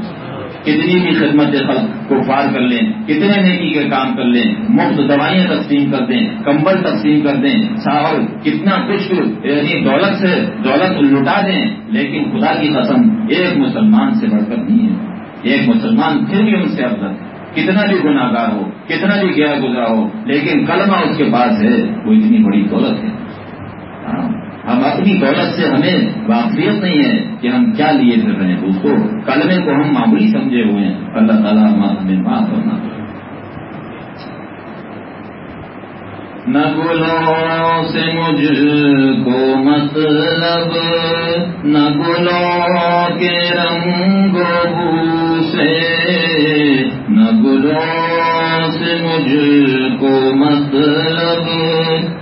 کتنی بھی خدمت خلق کو فار کر لیں، کتنے نیکی کے کام کر لیں، مفت دوائیاں تقسیم کر دیں، کمبل تقسیم کر دیں، ساحل کتنا کچھ یعنی دولت سے دولت لٹا دیں، لیکن خدا کی قسم ایک مسلمان سے بڑھ کر نہیں ہے۔ ایک مسلمان پھر بھی ان سے افضل کتنا بھی گناہ گار ہو، کتنا بھی گیا گزرا ہو، لیکن کلمہ اس کے پاس ہے، وہ اتنی بڑی دولت ہے۔ ہاں۔ ہم اپنی دولت سے ہمیں واقفیت نہیں ہے کہ ہم کیا لیے پھر رہے ہیں۔ دوستوں کلمے کو ہم معمولی سمجھے ہوئے ہیں۔ اللہ تعالیٰ ہمیں معاف کرنا نہ گلوں سے مجھ کو مطلب نہ گلوں کے رنگ بو سے، نہ گلوں سے مجھ کو مطلب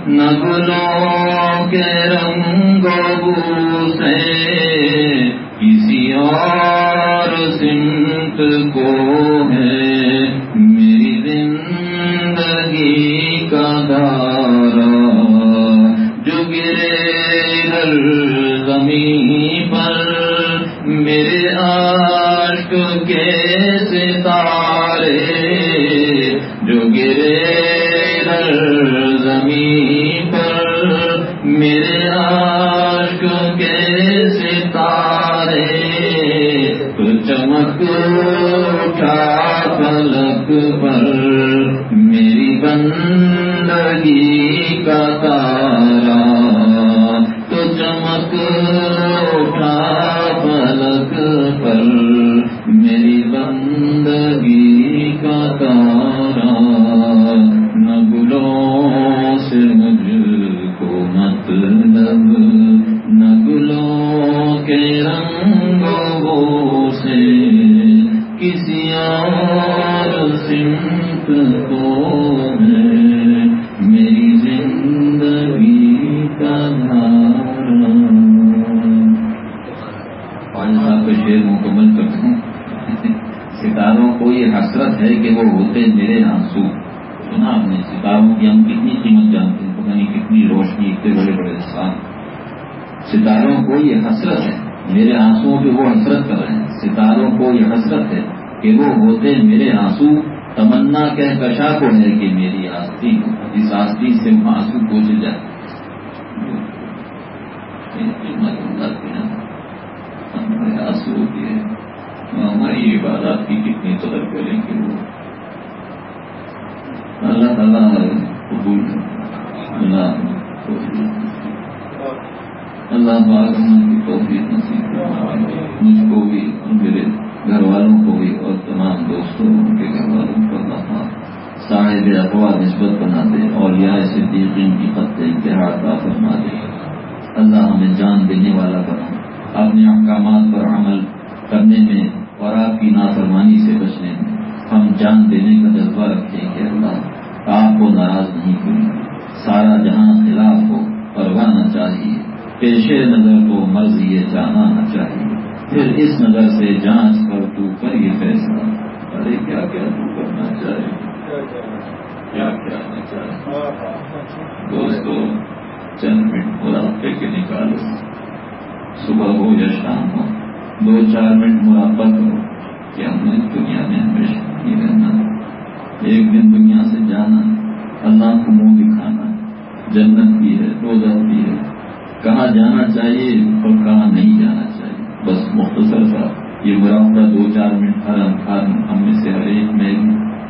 نہ گلوں ہماری عبادات کی کتنی قدر کریں کہ وہ اللہ تعالیٰ قبول اللہ اللہ پاک کی توفیق نصیب مجھ کو بھی، میرے گھر والوں کو بھی اور تمام دوستوں، ان کے گھر والوں کو اللہ پاک صاحب اقوا نسبت بنا دے۔ اور یا صدیقین کی خط انتہا کا فرما دے۔ اللہ ہمیں جان دینے والا بنا۔ اپنے احکامات پر عمل کرنے میں اور آپ کی نافرمانی سے بچنے میں ہم جان دینے کا جذبہ رکھیں کہ اللہ آپ کو ناراض نہیں کریں سارا جہاں خلاف ہو، پرواہ نہ چاہیے۔ پیش نظر کو مرض یہ جانا نہ چاہیے۔ پھر اس نظر سے جانچ کر تو کر یہ فیصلہ۔ ارے، کیا کیا تو کرنا چاہے؟ کیا کیا نہ چاہے؟ دوستو، چند منٹ مراقبے کے نکالو۔ صبح ہو یا شام ہو۔ دو چار منٹ مراقبہ کرو کہ ہم نے دنیا میں ہمیشہ نہیں رہنا ایک دن دنیا سے جانا اللہ کو منہ دکھانا جنت بھی ہے، روزہ بھی ہے۔ کہاں جانا چاہیے اور کہاں نہیں جانا چاہیے۔ بس مختصر سا، یہ مراقبہ دو چار منٹ ہر ہم میں سے ہر ایک میں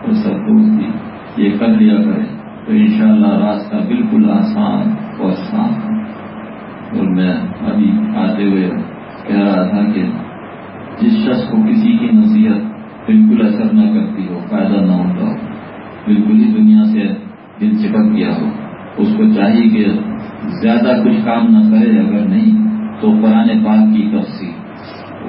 اور سب دوست یہ کر لیا کریں تو انشاءاللہ راستہ بالکل آسان اور صاف اور میں ابھی آتے ہوئے کہہ رہا تھا کہ جس شخص کو کسی کی نصیحت بالکل اثر نہ کرتی ہو، فائدہ نہ ہوتا ہو بالکل ہی دنیا سے دل چپک گیا ہو۔ اس کو چاہیے کہ زیادہ کچھ کام نہ کرے، اگر نہیں تو قرآن پاک کی تفصیل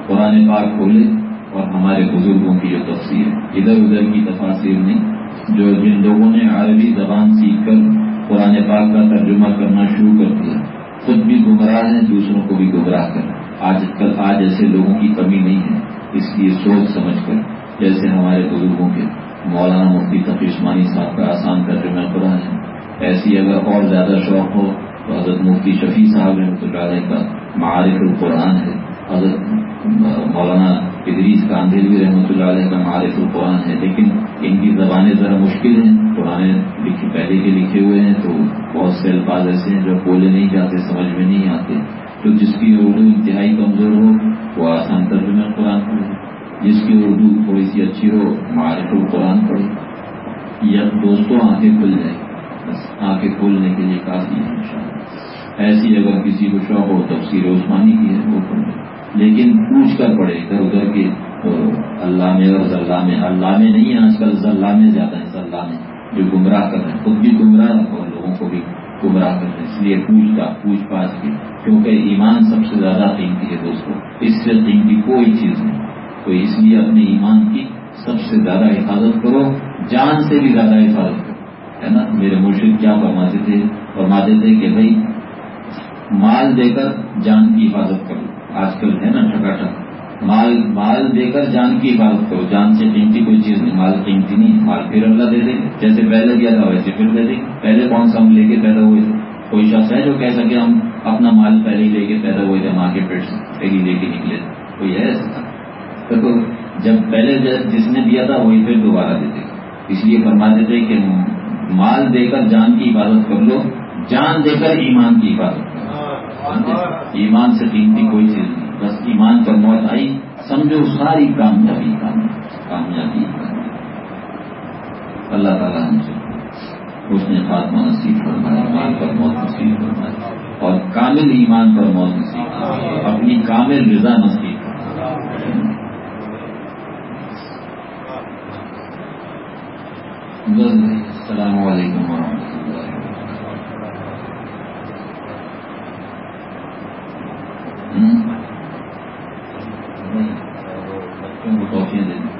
قرآن پاک کھولے اور ہمارے بزرگوں کی جو تفصیل ہے۔ ادھر ادھر کی تفاصیر نہیں، جو جن لوگوں نے عربی زبان سیکھ کر قرآن پاک کا ترجمہ کرنا شروع کر دیا۔ خود بھی گمراہ ہیں، دوسروں کو بھی گمراہ کر آج کل آج ایسے لوگوں کی کمی نہیں ہے، اس لیے سوچ سمجھ کر۔ جیسے ہمارے بزرگوں کے مولانا مفتی تفیشمانی صاحب کا آسان ترجمہ قرآن ہے۔ ایسی اگر اور زیادہ شوق ہو تو حضرت مفتی شفیع صاحب رحمۃ اللہ کا معارف القرآن ہے۔ حضرت مولانا ادریس کاندھیل بھی رحمۃ اللہ علیہ کا معارف القرآن ہے۔ لیکن ان کی زبانیں ذرا مشکل ہیں۔ پرانے پہلے کے لکھے ہوئے ہیں تو بہت سے الفاظ ایسے ہیں جو بولے نہیں جاتے، سمجھ میں نہیں آتے۔ تو جس کی اردو انتہائی کمزور ہو، وہ آسان ترجمہ قرآن پڑھے۔ جس کی اردو تھوڑی سی اچھی ہو معارف القرآن پڑھے۔ یا دوستوں آنکھیں کھل جائیں۔ بس آنکھیں کھولنے کے لیے کافی ہے ان ایسی اگر کسی کو شوق ہو تفصیل عثمانی کی ہے، وہ پڑھے۔ لیکن پوچھ کر پڑے ادھر ادھر کے اللہ میں اور ذلہ میں۔ اللہ میں نہیں، آج کل ذلہ میں زیادہ ہے ذلہ میں جو گمراہ کر رہے ہیں۔ خود بھی گمراہ اور لوگوں کو بھی گمراہ کر رہے ہیں۔ اس لیے پوچھتا پوچھ پاچھ کی کیونکہ ایمان سب سے زیادہ قیمتی ہے دوستوں اس سے قیمتی کوئی چیز نہیں۔ تو اس لیے اپنے ایمان کی سب سے زیادہ حفاظت کرو، جان سے بھی زیادہ حفاظت کرو، ہے نا؟ میرے مرشد کیا فرماتے تھے؟ فرماتے تھے کہ بھائی، مال دے کر جان کی حفاظت کرو۔ آج کل ہے نا ٹھکا ٹھک مال مال دے کر جان کی عبادت کرو۔ جان سے قیمتی کوئی چیز نہیں، مال قیمتی نہیں۔ مال پھر اللہ دے دے، جیسے پہلے دیا تھا ویسے پھر دے دے۔ پہلے کون سا ہم لے کے پیدا ہوئے تھے؟ کوئی شخص ہے جو کہہ سکے ہم اپنا مال پہلے ہی لے کے پیدا ہوئے تھے ماں کے پیٹ سے پہلے لے کے نکلے۔ کوئی ہے ایسا؟ تو جب پہلے جس نے دیا تھا وہی پھر دوبارہ دے دے اس لیے فرما دیتے کہ مال دے کر جان کی عبادت کر لو، جان دے کر ایمان کی عبادت ایمان سے قیمتی کوئی چیز نہیں۔ بس ایمان پر موت آئی، سمجھو ساری کامیابی کامیابی۔ اللہ تعالیٰ ہم سے اس نے خاتمہ نصیب فرمایا، ایمان پر موت نصیب فرمائی اور کامل ایمان پر موت نصیب اپنی کامل رضا نصیب السلام علیکم ورحمۃ اللہ بچوں کو ٹافیاں دے دیں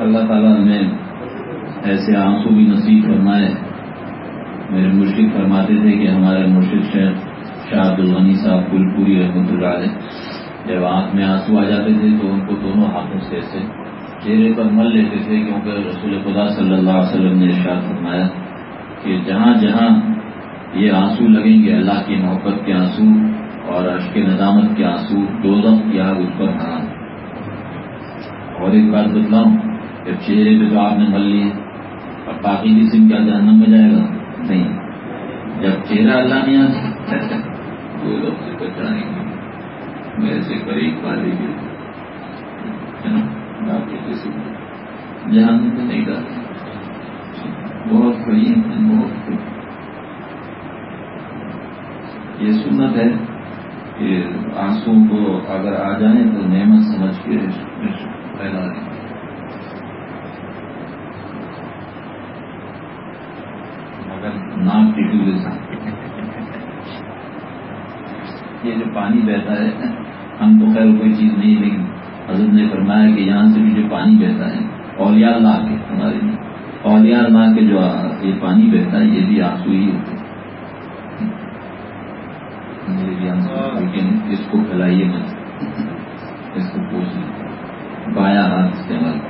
اللہ تعالیٰ نے ایسے آنسو بھی نصیب فرمائے۔ میرے مرشد فرماتے تھے کہ ہمارے مرشد شیخ شاہ عبد الغنی صاحب پل پوری رحمت اللہ علیہ جب آنکھ میں آنسو آ جاتے تھے تو ان کو دونوں ہاتھوں سے ایسے چہرے پر مل لیتے تھے کیونکہ رسول خدا صلی اللہ علیہ وسلم نے ارشاد فرمایا کہ جہاں جہاں یہ آنسو لگیں گے، اللہ کی محبت کے آنسو اور اشک ندامت کے آنسو، دو دم یا اس پر حرام۔ اور ایک بات بتلاؤں جب چہرے پہ تو آپ نے مل لیے اب باقی قسم کیا جہنم میں جائے گا؟ نہیں۔ جب چہرہ اللہ نہیں آتا دو لفظ سے بچانے گے میرے سے قریب والے بھی باقی قسم جہنم میں نہیں جاتے بہت قریب ہے بہت قریب۔ یہ سنت ہے کہ آنسو کو اگر آ جائیں تو نعمت سمجھ کے پھیلا دیں۔ نام کے ساتھ یہ جو پانی بہتا ہے ہم تو خیر کوئی چیز نہیں لیکن حضرت نے فرمایا کہ یہاں سے بھی جو پانی بہتا ہے اولیاء اللہ کے ہمارے لیے۔ اولیاء اللہ کے جو یہ پانی بہتا ہے یہ بھی آنسو ہی ہوتے لیکن اس کو پھیلائیے مت۔ اس کو پوچھ بایا ہاتھ استعمال کر